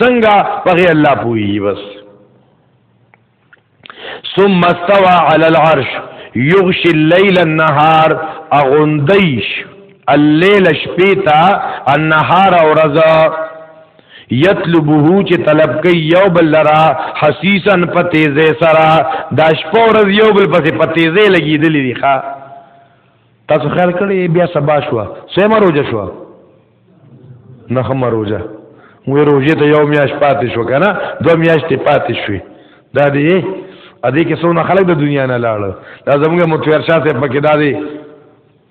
څنګه پغه الله پوي بس ثم استوى على العرش يغشي الليل النهار اغنديش الليل شپيتا النهار ورزا یطلبه چې طلب کوي یو بل لرا حسیسا په تیزه سرا دا شپه ورځ یو بل پسې په تیزه لګیدلې دي ښا تاسو خیال کړی بیا سبا شو سیمه روزه شو نه هم روزه وې روزه ته یو میاش پاتې شو کنه دو میاش ته پاتې شوې دا دی ا دې کې څونه خلک د دنیا نه لاړ دا زموږ متویر شاه ته پکې دا دی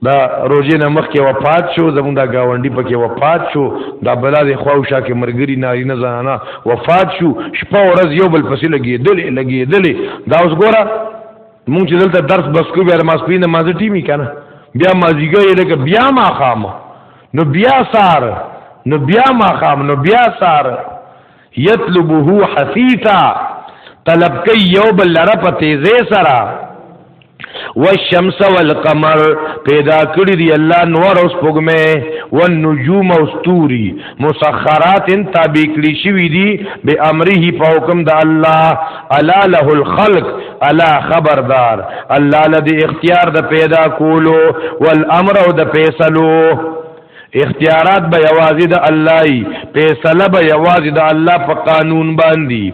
دا روزه نه مخ کې وفات شو زموږ دا گاونډي پکې وفات شو دا بلا دې خواوشا کې مرګري ناری نه زنانا وفات شو شپه ورځ یو بل پسې لګېدلې لګېدلې دا اوس ګوره مونږ چې دلته درس بس کو بیا ماسپرین د مازه ټیمی کنه بیا مازیګه یې لکه بیا ما خام نو بیا سار نو بیا ما خام نو بیا سار یطلبه حثیثا طلب کوي یو بل لره په تیزه سره والشمس والقمر پیدا کړی دی الله نور اوس پګمه والنجوم او ستوري مسخرات تابع کړی شوی دی به امره په حکم د الله الا له الخلق الا خبردار الله لدی اختیار د پیدا کولو والامر او د فیصلو اختیارات به یوازې د الله ای فیصله به یوازې د الله په قانون باندې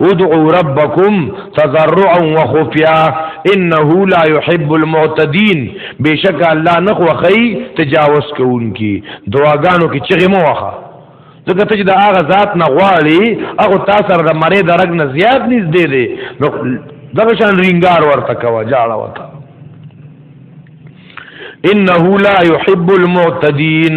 ادعوا ربکم تضرعا وخفیا انه لا يحب المعتدين بشک الله نه خوخی تجاوز کوونکی دعاګانو کې چغې مو وخه ځکه ته چې د هغه ذات نه غواړي هغه تا سره د مری درګ نه زیات نږدې دی نو دغه شان رینګار ورته کوه جاړه وته انه لا يحب المعتدين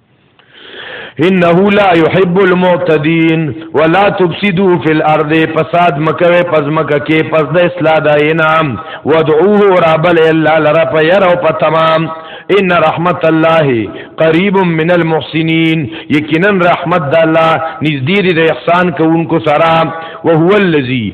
انه لا يحب المعتدين ولا تفسدوا في الارض فساد مکوي پزمک کې پس د اصلاح د انعام ودعوه رب الله لرا په ير او په تمام ان رحمت الله قريب من المحسنين یقینا رحمت د الله نږدې دی احسان کوونکو سره وهو الذي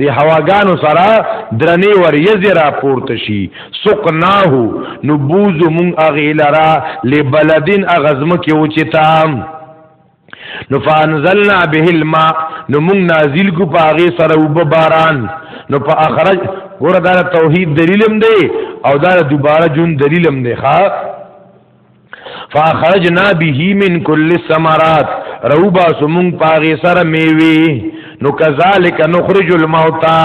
د هواګانو سره درنې وریځې را پورته شي سقناه نو بوزو مونږ هغې لرا لبلدین اغزمکې وچتا نو فانزلنا به الماء نو مونږ نازل کو په هغې سره اوبه باران نو په اخرج ګوره دا توحید دلیلم دی او دا دوباره جون دلیلم دی ښا فاخرجنا به من كل الثمرات روبا سمون پاغه سره میوي نو کذالک نخرج الموتى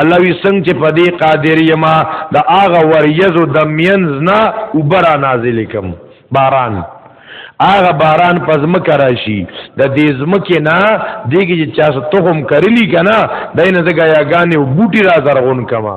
الله وی څنګه چې په دې قادر یما د اغه وریزو د مینز نه وبرا نازل کم باران اغه باران پزمک راشي د دې زمکه نه دیږي چې چا څه تخم کرلی کنه دینه زګیا غانې او بوټي را زرغون کما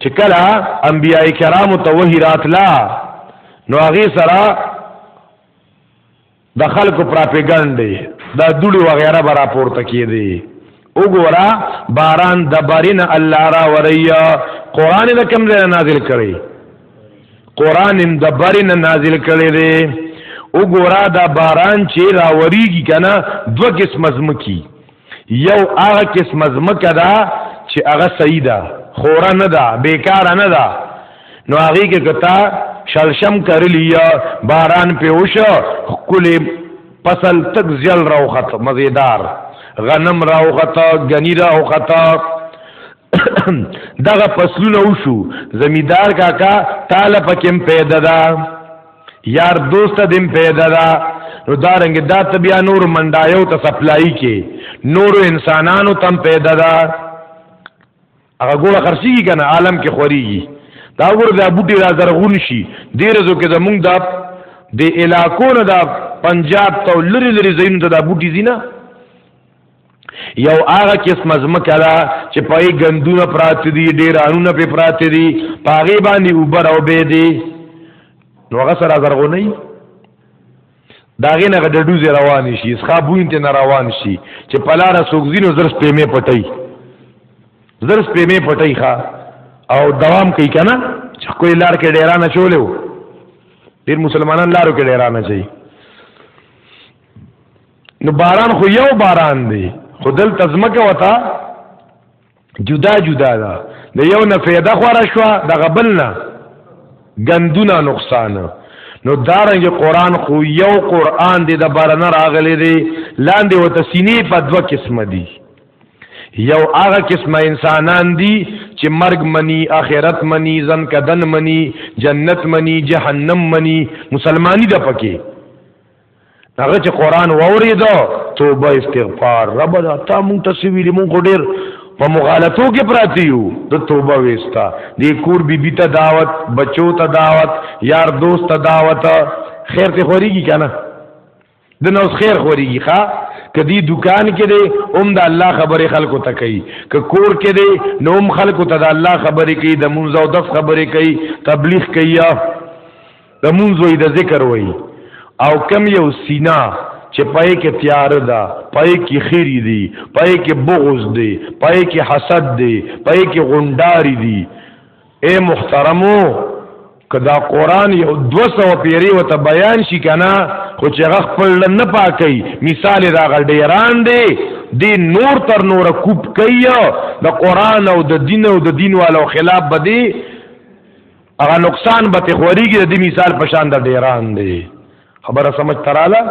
چې کله انبیاء کرام ته وحی راتلا نو هغه سره د خلکو پراپګاند دا دوړي وغیرہ برا پورته کیدی وګورا باران د بارین الله را وریا قران د کوم ځای نازل کړي قران هم د بارین نازل کړي دی وګورا دا باران چې را وریږي کنه دوه قسم زمکی یو هغه قسمه ځمکه ده چې هغه صحیح ده خوره نه ده بیکاره نه ده نو هغې کې که تا شلشم کرلی یا باران پې وشو ښکلې فصل تک زیل راوخته مزیدار غنم راوخته غنی راوخته دغه فصلونه وشو زمیدار کاکا تاله پکې پیدا ده یار دوست دیم پیدا دا نو دارنګ دا تبیا نور منډایو ته سپلای کې نور انسانانو تم پیدا دا هغه ګوره خرسي کنه عالم کې خوريږي دا ګوره د بوټي را زرغون شي ډیر زو کې زمونږ دا د علاقو نه دا پنجاب ته لری لری زین ته دا بوټي زینا یو هغه قسم ځمکه ده چې پای غندونه پراته دي ډیر انونه په پراته دي پاغي باندې اوبر او به دي نو هغه سره زرغونی داغه نه غډډو زی روان شي اسخا بوین ته روان شي چې پلار سوګزینو زرس پېمه پټي زرس پېمه پټي ښا او دوام کوي کنه چې کوئی لار کې ډیرا نه چولیو ډیر مسلمانان لارو کې ډیرا نه چي نو باران خو یو باران دی خو دل تزمکه وتا جدا جدا ده د یو نه فایده خورا شو د غبل نه غندونه نقصان نو دارنګ قران خو یو قران دی د باران راغلی دی لاندې وته سینې په دوه قسم دي یو هغه قسم انسانان دي چې مرګ منی آخرت منی زن کدن منی جنت منی جهنم منی مسلمانی د پکې هغه چې قران ووریدو توبه استغفار رب دا تا مونږ ته سی ویلی مونږ ډیر په مغالطو کې پراتی یو د توبه وستا د کور بیبي ته دعوت بچو ته دعوت یار دوست ته دعوت خیر ته خوريږي کنه د نو خیر خوريږي ښا کدی دکان کې دی اوم د الله خبره خلکو ته کوي ک کور کې دی نو هم خلکو ته د الله خبره کوي د منځو د خبره کوي تبلیغ کوي د مونږ وې د ذکر وې او کم یو سینا چې پای کې تیار ده پای کې خیری دی پای کې بغض دی پای کې حسد دی پای کې غونډاری دی اے محترمو کدا قران یو 200 پیری وته بیان شي کنه خو چې غ خپل نه پاکي مثال دا غ ډیران دی دی نور تر نور کوپ کوي د قران او د دین او د دین والو خلاف بدی هغه نقصان به ته خوريږي د دې مثال په شان د ډیران دی خبره سمجھ تراله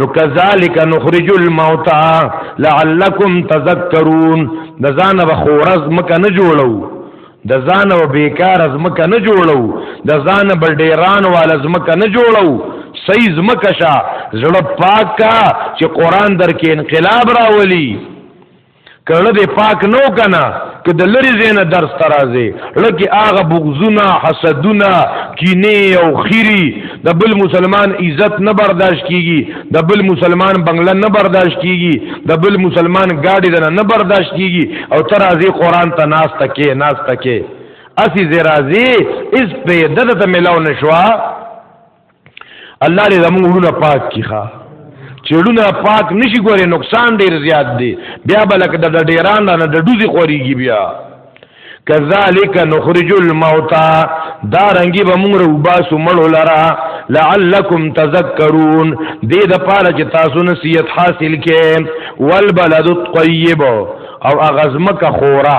نو کذالک نخرج الموتى لعلکم تذکرون د ځان به خورز مکه نه جوړو د ځان به بیکار از مکه نه جوړو د ځان به ډیران وال از مکه نه جوړو صحیح زمکه شه زړه پاک کا چې قران در کې انقلاب راولي کړه دې پاک نو کنه که د لری زینه درس ترازی لکه هغه بغزونه حسدونه کینه او خيري د بل مسلمان عزت نه برداشت کیږي د بل مسلمان بنگله نه برداشت کیږي د بل مسلمان گاډي دنه نه برداشت کیږي او ترازی قران ته ناس تکي ناس تکي اسی زرازی اس پیدا ته ملاو نشوا الله دې زموږ ورونه پاک کی ښا چېړونه پاک نشي ګوري نقصان ډیر زیات دی بیا بلک د ډیران نه د دوزي خوريږي بیا کذالک نخرج الموتى دا رنگي به موږ وباسو مړو لرا لعلکم تذکرون دې د پاره چې تاسو نصیحت حاصل کړئ والبلد الطيب او اغزمک خوره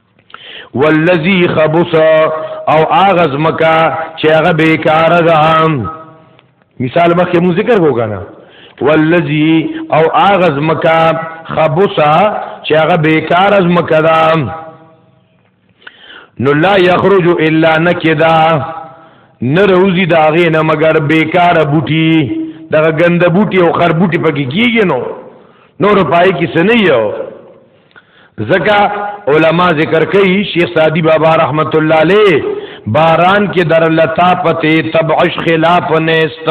والذي خبث او اغز مکا چې هغه بیکار ده مثال مخکې مو ذکر کو کنه والذي او اغز مکا خبث چې هغه بیکار از مکا ده نو لا یخرج الا نکدا نروزی دا غې نه مگر بیکار بوټي دغه ګنده بوټي او خر بوټي پکې کیږي نو نور پای کې سنې یو زکا علما ذکر کوي شیخ سادی بابا رحمت الله علیه باران کې در لتا پته تبعش خلاف نیست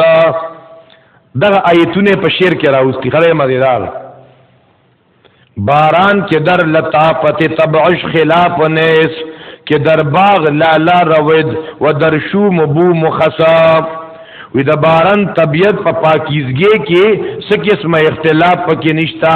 دغه آیتونه په شعر کې راوستي خره مزیدار باران کې در لتا پته تبعش خلاف نیست کې در باغ لالا روید و در شوم بو مخصاب وی د باران طبیعت په پا پاکیزګي کې څه قسمه اختلاف پکې نشتا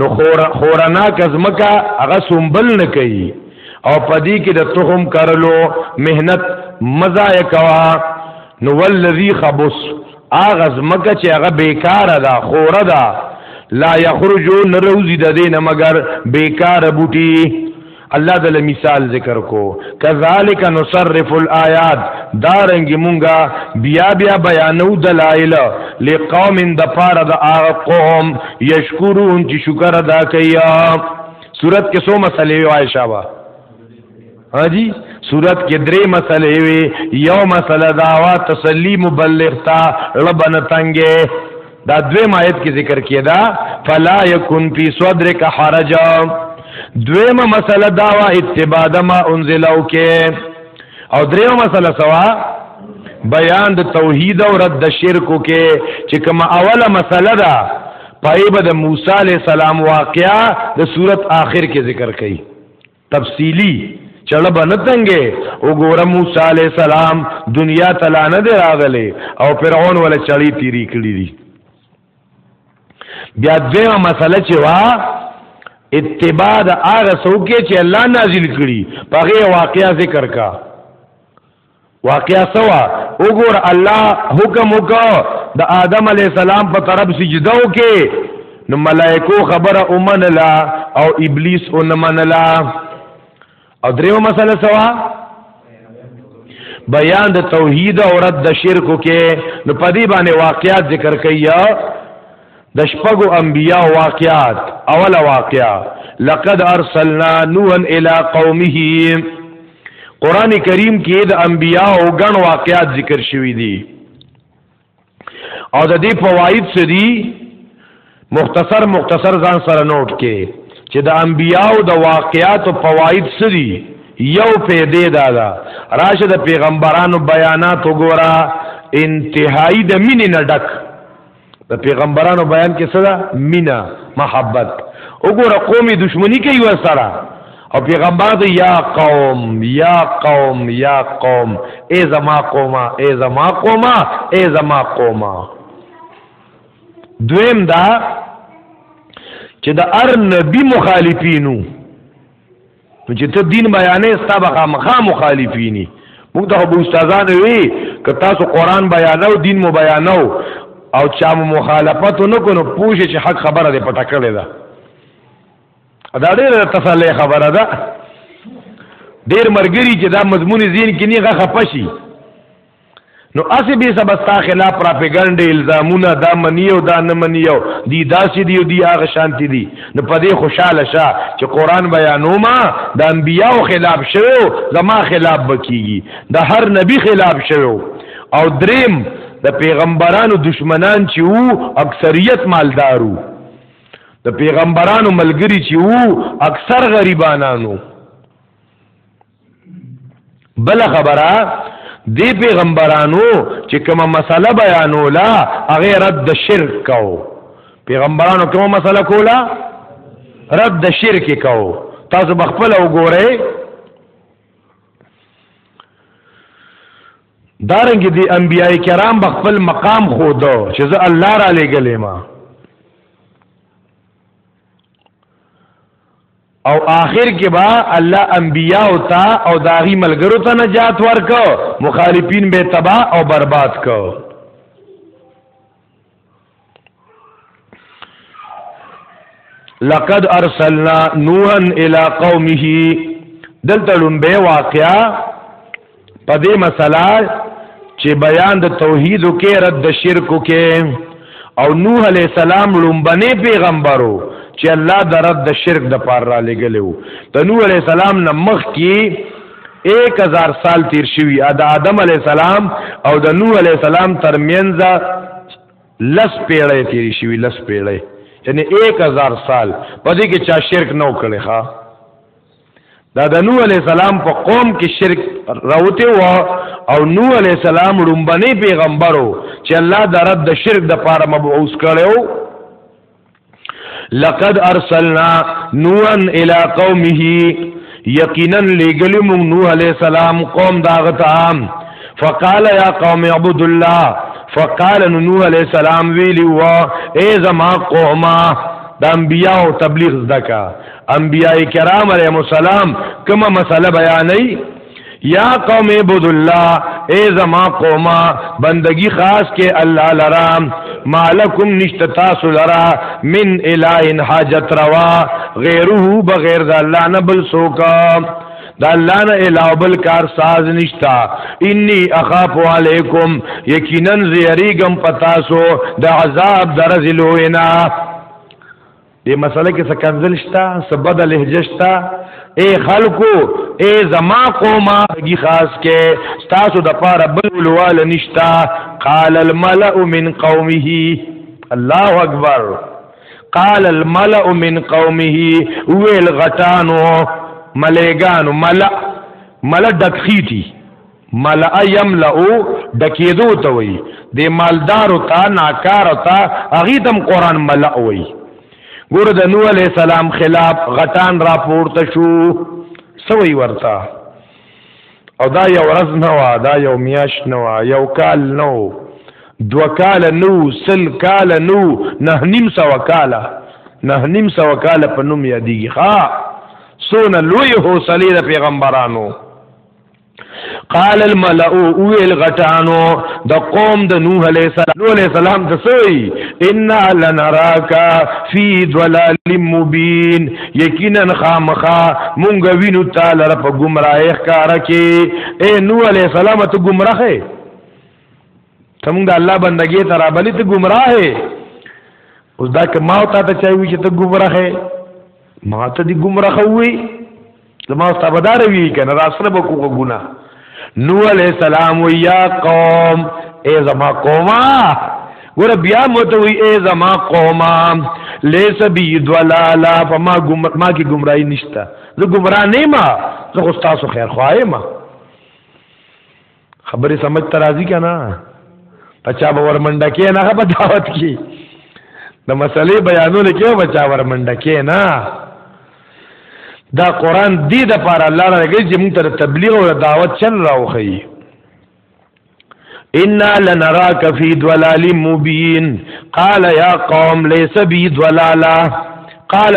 نو خور خورنا کزمکا هغه سنبل نه کوي او پدی کې د تخم کرلو مهنت مزا کوا نو والذي خبص اغه زمکه چې هغه بیکاره ده خوره ده لا یخرجو نروزی د دینه مگر بیکاره بوټي الله د مثال ذکر کو کذالک نصرف الایات دارنګ مونږه بیا بیا بیانو دلایل لقوم د پاره د هغه قوم یشکرون چې شکر ادا کوي صورت کې سو مسلې وای شابه حاجی صورت کې درې مسلې وي یو مسله داوا تسلی مبلغ تا لبن تنګه دا دویم آیت کې ذکر کیدا فلا یکن فی صدرک حرج دویمه مسله دا وا اتباع ما انزل او کې او دریمه مسله سوا بیان د توحید او رد شرک کې چې کوم اوله مسله ده پایبه د موسی علی السلام واقعا د صورت آخر کې ذکر کړي تفصیلی چړه به نه تنګې وګوره موسی علی السلام دنیا ته لا نه دی راغلی او فرعون ولا چړې تیری کړې دي بیا دویمه مسله چې وا اتباع د هغه څوک چې الله نازل کړي په هغه واقعیا ذکر کا واقعا سوا وګور الله حکم وکړ د آدم علی السلام په طرف سجده وکي نو ملائکو خبره اومنلا او ابلیس اونمنلا او دریو مسله سوا بیان د توحید او رد د شرک کې نو پدی باندې واقعات ذکر کیا د شپږو انبیاء واقعات اول واقعا لقد ارسلنا نوحا الى قومه قران کریم کې د انبیاء او غن واقعات ذکر شوی دي او د دې فواید څه دي مختصر مختصر ځان سره نوٹ کې چې د انبیاء او د واقعات او فواید څه دي یو پیدې دا دا راشه د پیغمبرانو بیانات وګوره انتهایی د مینې نه ډک د پیغمبرانو بیان کې څه ده مینا محبت وګوره قومي دشمنی کوي وسره او پیغمبر دی یا قوم یا قوم یا قوم ای زما قومه ای زما قومه ای زما قومه دویم دا چې د ار نبی مخالفینو نو چې ته دین بیانې ستا به خامخا مخالفینی موږ ته به استادان وی که تاسو قران بیانو دین مو بیانو او چا مو مخالفت نه کو نو پوه چې حق خبره دې پټه کړې ده دا ډېره تسلی خبره ده ډېر مرګري چې دا مضمون زین کې نه غخه پشي نو اسی به سبستا خلاف پراپګاندا الزامونه دا منی او دا نه منی او دی داسې دی او دی هغه شانتی دی نو په دې خوشاله شه چې قران بیانوما د انبیانو خلاف شوو زما خلاف بکیږي د هر نبی خلاف شوو او دریم د پیغمبرانو دشمنان چې وو اکثریت مالدارو د پیغمبرانو ملګری چې وو اکثر غریبانانو بل خبره دی پیغمبرانو چې کومه مسله بیانولا هغه رد شرک کو پیغمبرانو کومه مسله کولا رد شرک کو تاسو بخپل وګورئ دارنګ دی انبیای کرام بخپل مقام خودو چې زه الله را لګلې ما او آخر کې با الله انبیاء او تا او داغي ملګرو ته نجات ورکو مخالفین به تبا او برباد کو لقد ارسلنا نوحا الى قومه دلته لومبه واقعا په دې مسله چې بیان د توحید کې رد شرک کې او نوح علی السلام لومبني پیغمبرو چې الله د رد د شرک د پار را لګلو د نوح علی السلام نه مخ کې 1000 سال تیر شوی د آدم علی السلام او د نوح علی السلام ترمنځ لس پیړې تیر شوی لس پیړې یعنی 1000 سال پدې کې چا شرک نه وکړي ښا دا د نوح علی السلام په قوم کې شرک راوته و او نوح علی السلام رومبني پیغمبرو چې الله د رد د شرک د پاره مبعوث کړو لقد ارسلنا نوحا الى قومه یقینا لګل موږ نوح علی السلام قوم دا غتام فقال يا قوم اعبدوا الله فقال نوح علی السلام ویلی و ای زما قومه د انبیاء او تبلیغ زدکا انبیاء کرام علیهم السلام کومه مسله بیانې یا قوم عبد الله ای زما قوما بندگی خاص کې الله لرام مالکم نشت تاسو لرا من الہ حاجت روا غیره بغیر د الله نه بل سوکا دا الله نه علاوه بل کار ساز نشتا انی اخاف علیکم یقینا زیریګم پتاسو د عذاب درز لوینا دې مسله کې څه کنزل شتا څه بد لهجه شتا اے خلکو اے زما قومه کی خاص کې تاسو د پاره بل لوال نشتا قال الملأ من قومه الله اکبر قال الملأ من قومه ویل غټانو ملګانو ملأ ملأ دکخیتی ملأ یملأ ډکیدو ته وای د مالدار ته ناکار ته اغه دم قران ملأ وای ګور د نوح علی السلام خلاف غټان را پورته شو سوی ورتا او دا یو ورځ نه وا دا یو میاش نه وا یو کال نو دو کال نو سل کال نو نه نیم سو کال نه نیم سو کال په نوم یادیږي ها سونه لوی حوصله پیغمبرانو قال الملأ ويل غټانو د قوم د نوح عليه السلام نوح عليه السلام د سوي ان لنراك في ضلال مبين یقینا خامخا مونږ وینو تعالی په گمراهی ښکار کې اے نوح عليه السلام ته گمراهه تم د الله بندگی ته را بلی ته گمراهه اوس دا که ما ته چا وی چې ته گمراهه ما ته دی گمراهه وی زما استاد بدار وی کنه را سره به کوه ګنا نو علی السلام و یا قوم ای زما قوما ور بیا متوی ای زما قوما لیس بی دلالا فما گم ما کی گمراهی نشتا زه گمراه نه ما زه خو تاسو خیر خواهی ما خبرې سمجھ ته راځي که نه په چا به ورمنډه کې نه په دعوت کې د مسلې بیانونه کې به چا ورمنډه کې نه دا قران دې د پاره الله راګي چې موږ ته تبلیغ او دعوت چل راوخی ان لنراك في ضلال مبين قال يا قوم ليس بي ضلالا قال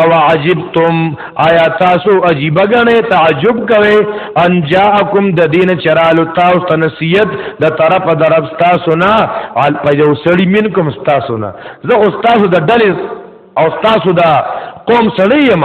او عجبتم آیا تاسو عجیب غنئ تعجب کوئ ان جاءکم د دین چرالو تاسو ته نصیحت د طرف درب تاسو نه ال په یو سړی منکم تاسو نه زه خو تاسو د ډلې او تاسو د قوم سړی یم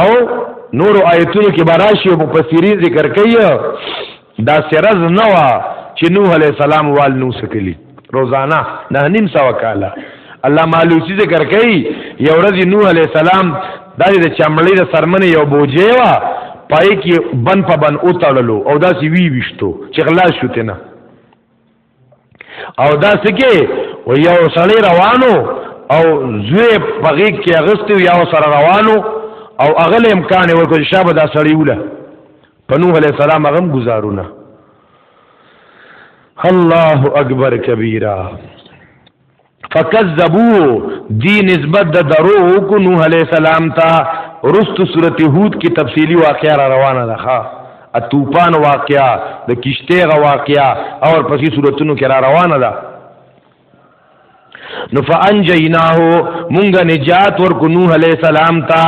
او نور آیتونو کې براشي او مفسرین ذکر کوي دا سرز نه وا چې نوح علی السلام وال نو سکلی روزانه نه نیم سو کاله الله مالوسی ذکر کوي یو ورځ نوح علی السلام د دې چمړې د سرمنې یو بوجي وا پای کې بن په بن او تړلو او داسې وی وشتو چې غلا شوته نه او دا سکه و یو سړی روانو او زوی پغې کې اغستو یا سره روانو او اغل امکان ورکو شابه دا سړی وله پنوح علیہ السلام غم گزارونه الله اکبر کبیره فکذبوه دی نسبت د درو کو نوح علی السلام ته رست سورت هود کی تفصیلی واقعا را روانه ده ښا طوفان واقعا د کشته غ واقعا او پسې سورتونو کې را روانه ده نو فانجیناه مونږه نجات ورکو نوح علی السلام ته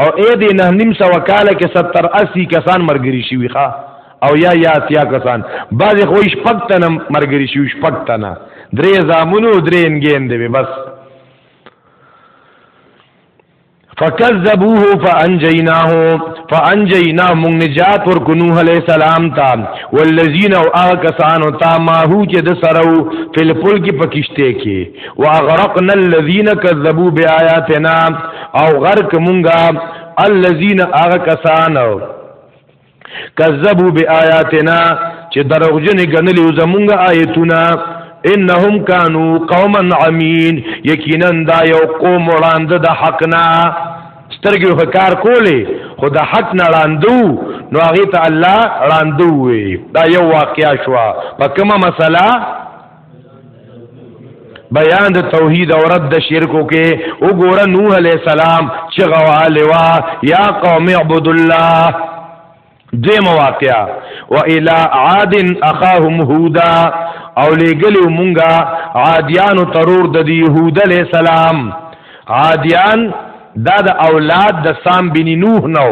او اې دې نه نیم سو کال کې 70 80 کسان مرګري شي وی ښا او یا یا سیا کسان بعض خو شپږ تنه مرګري شي شپږ تنه درې زامنو درې انګین دی بس فکذبوه فانجیناه فانجینا موږ نجات ورکو نوح علیہ السلام تا والذین او هغه کسانو تا ما هو چې د سرو فل پل کې پکشته کې واغرقنا الذین کذبوا بیااتنا او غرق موږ الذین هغه کسانو کذبوا بآیاتنا چې دروغجن غنلی زمونږ آیتونه انهم كانوا قوما عمين یقینا دا یو قوم وړاند د حق نه سترګې په کار کولې خو د حق نه وړاندو نو هغه ته الله وړاندو وي دا یو واقعیا شو په کومه مسله بیان د توحید او رد د شرکو کې وګوره نوح علی السلام چې غواله وا یا قوم اعبدوا الله دوی مواقع و الى عاد اخاهم هودا او لګلی مونږه عادیانو ترور د یهود علی السلام عادیان دا د اولاد د سام بن نوح نو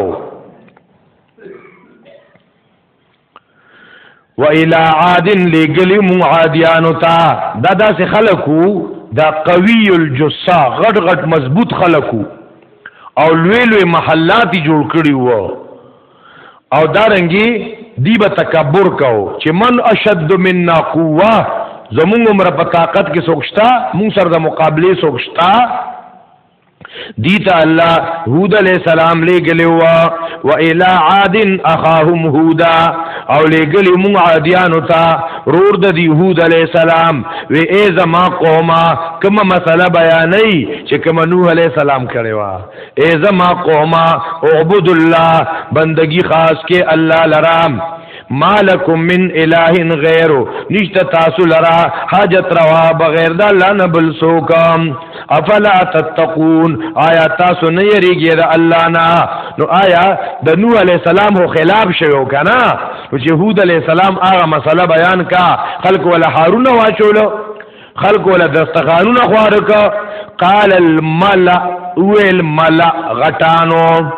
و الى عاد لګلی مون عادیانو تا دا داس خلقو دا قوی الجسا غټ غټ مضبوط خلقو او لوی لوی محلات جوړ کړی وو او دا رنګي دی به تکبر کو چې من اشد منا قوه زمونږ عمر په طاقت کې سوکشتا مون سره د مقابله سوکشتا دیتا الله هود علیہ السلام لے گلی وا و الى عاد اخاهم هودا او لے گلی مون عادیانو تا رور د دی هود علیہ السلام و ای زما قوما کما مسئلہ بیانی چې کما نوح علیہ السلام کړي وا ای زما قوما اعبد الله بندگی خاص کې الله لرام مالکم من اله غیر نشت تاسو لرا حاجت روا بغیر د الله نه بل سوک افلا تتقون آیا تاسو نه یریږئ د الله نه نو آیا د نوح علی السلام هو خلاف شوو کنه نو یهود علی السلام هغه مسله بیان کا خلق ولا هارون واچولو خلق ولا دستخانون خوارک قال الملأ ویل ملأ غټانو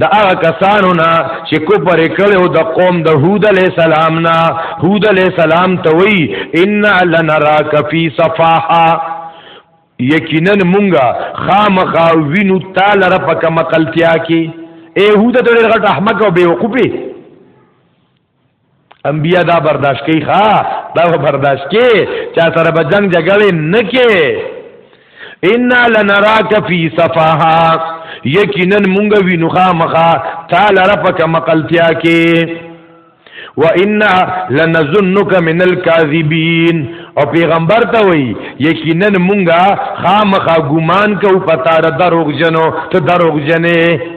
دا هغه کسانو نه چې کوپر کړو د قوم د هود علی السلام نه هود علی السلام ته وی ان لنراک فی صفاحا یقینا مونږه خامخا وینو تعالی رب کما قلتیا کی اے هود د غټ احمق او بیوقوفه انبیا دا برداشت کوي ښا دا برداشت کې چا سره به جنگ جګړه نه کې ان لنراک فی صفاها یقینا مونږ وینو خامخا تعالی رپک مقلتیا کې وَإِنَّا لَنَظُنُّكَ مِنَ الْكَاذِبِينَ او پیغمبر ته وی یقینا مونږه خامخا ګومان کو پتا دروغ جنو ته دروغ جنې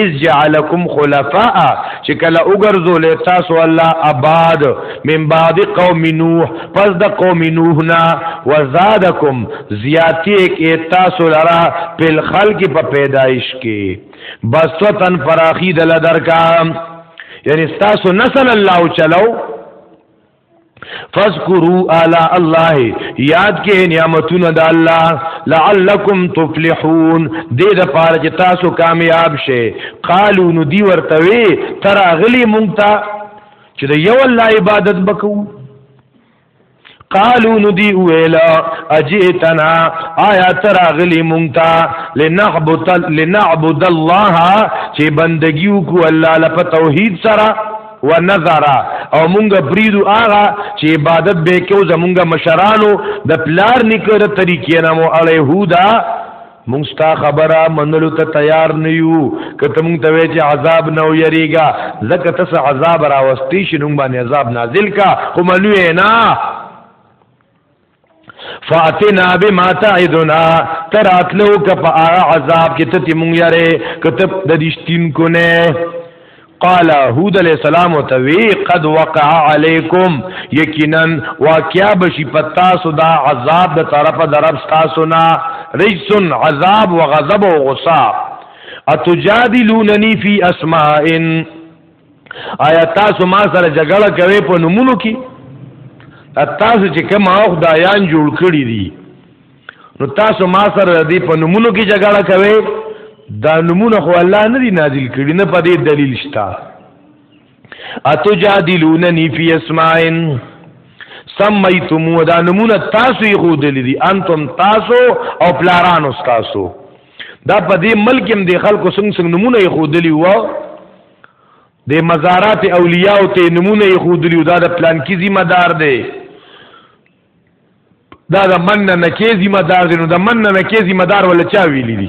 اذ جعلکم خلفاء چې کله وګرځول تاسو الله آباد من بعد قوم نوح پس د قوم نوح نا وزادکم زیاتی کې تاسو لرا په خلق په پیدایش کې بس وطن فراخی دل درکا یعنی تاسو نسل الله چلو فذکروا الا الله یاد کې نعمتونه د الله لعلکم تفلحون دې د پاره چې تاسو کامیاب شئ قالو نو دی ورته وی تر اغلی مونږ ته چې د یو الله عبادت وکړو قالو ندی ویلا اجئتنا آیا تراغلی مونتا لنعبد لنعبد الله چې بندگیو کو الله لپ توحید سره و نظر او مونږه بریدو آغا چې عبادت به کېو زمونږه مشرانو د پلار نکړه د طریقې نه مو اړې هودا مونږ ستا خبره منلو ته تیار نه یو کته مونږ ته وی چې عذاب نه یریګا زکه تس عذاب راوستي شنو باندې عذاب نازل کا خو منو نه فاتنا بما تعدنا تراتلو کپ عذاب کې ته مونږ یاره کتب د دشتین کو نه قال هود علیہ السلام توی قد وقع علیکم یقینا واقعا بشی پتا سودا عذاب د طرف درب تاسو نا رجسن عذاب و غضب و غصا اتجادلوننی فی اسماء آیا تاسو ما سره جګړه کوي په نمونو کې تاسو چې کوم اوخ دایان جوړ کړی دي نو تاسو ما سره دی په نمونو کې جګړه کوي دا نمونه خو الله نه دی نازل کړی نه په دې دلیل شته اتو جادلوننی فی اسماءن سمیتمو دا نمونه تاسو یې خو دلی دي انتم تاسو او پلارانو تاسو دا په دې ملک هم د خلکو څنګه څنګه نمونه یې خودلی و د مزارات اولیاء او ته نمونه یې خودلی دا د پلان کی ذمہ دار دی دا د من نه کې ذمہ دار دی نو د من نه کې ذمہ دار ول چا ویلی دی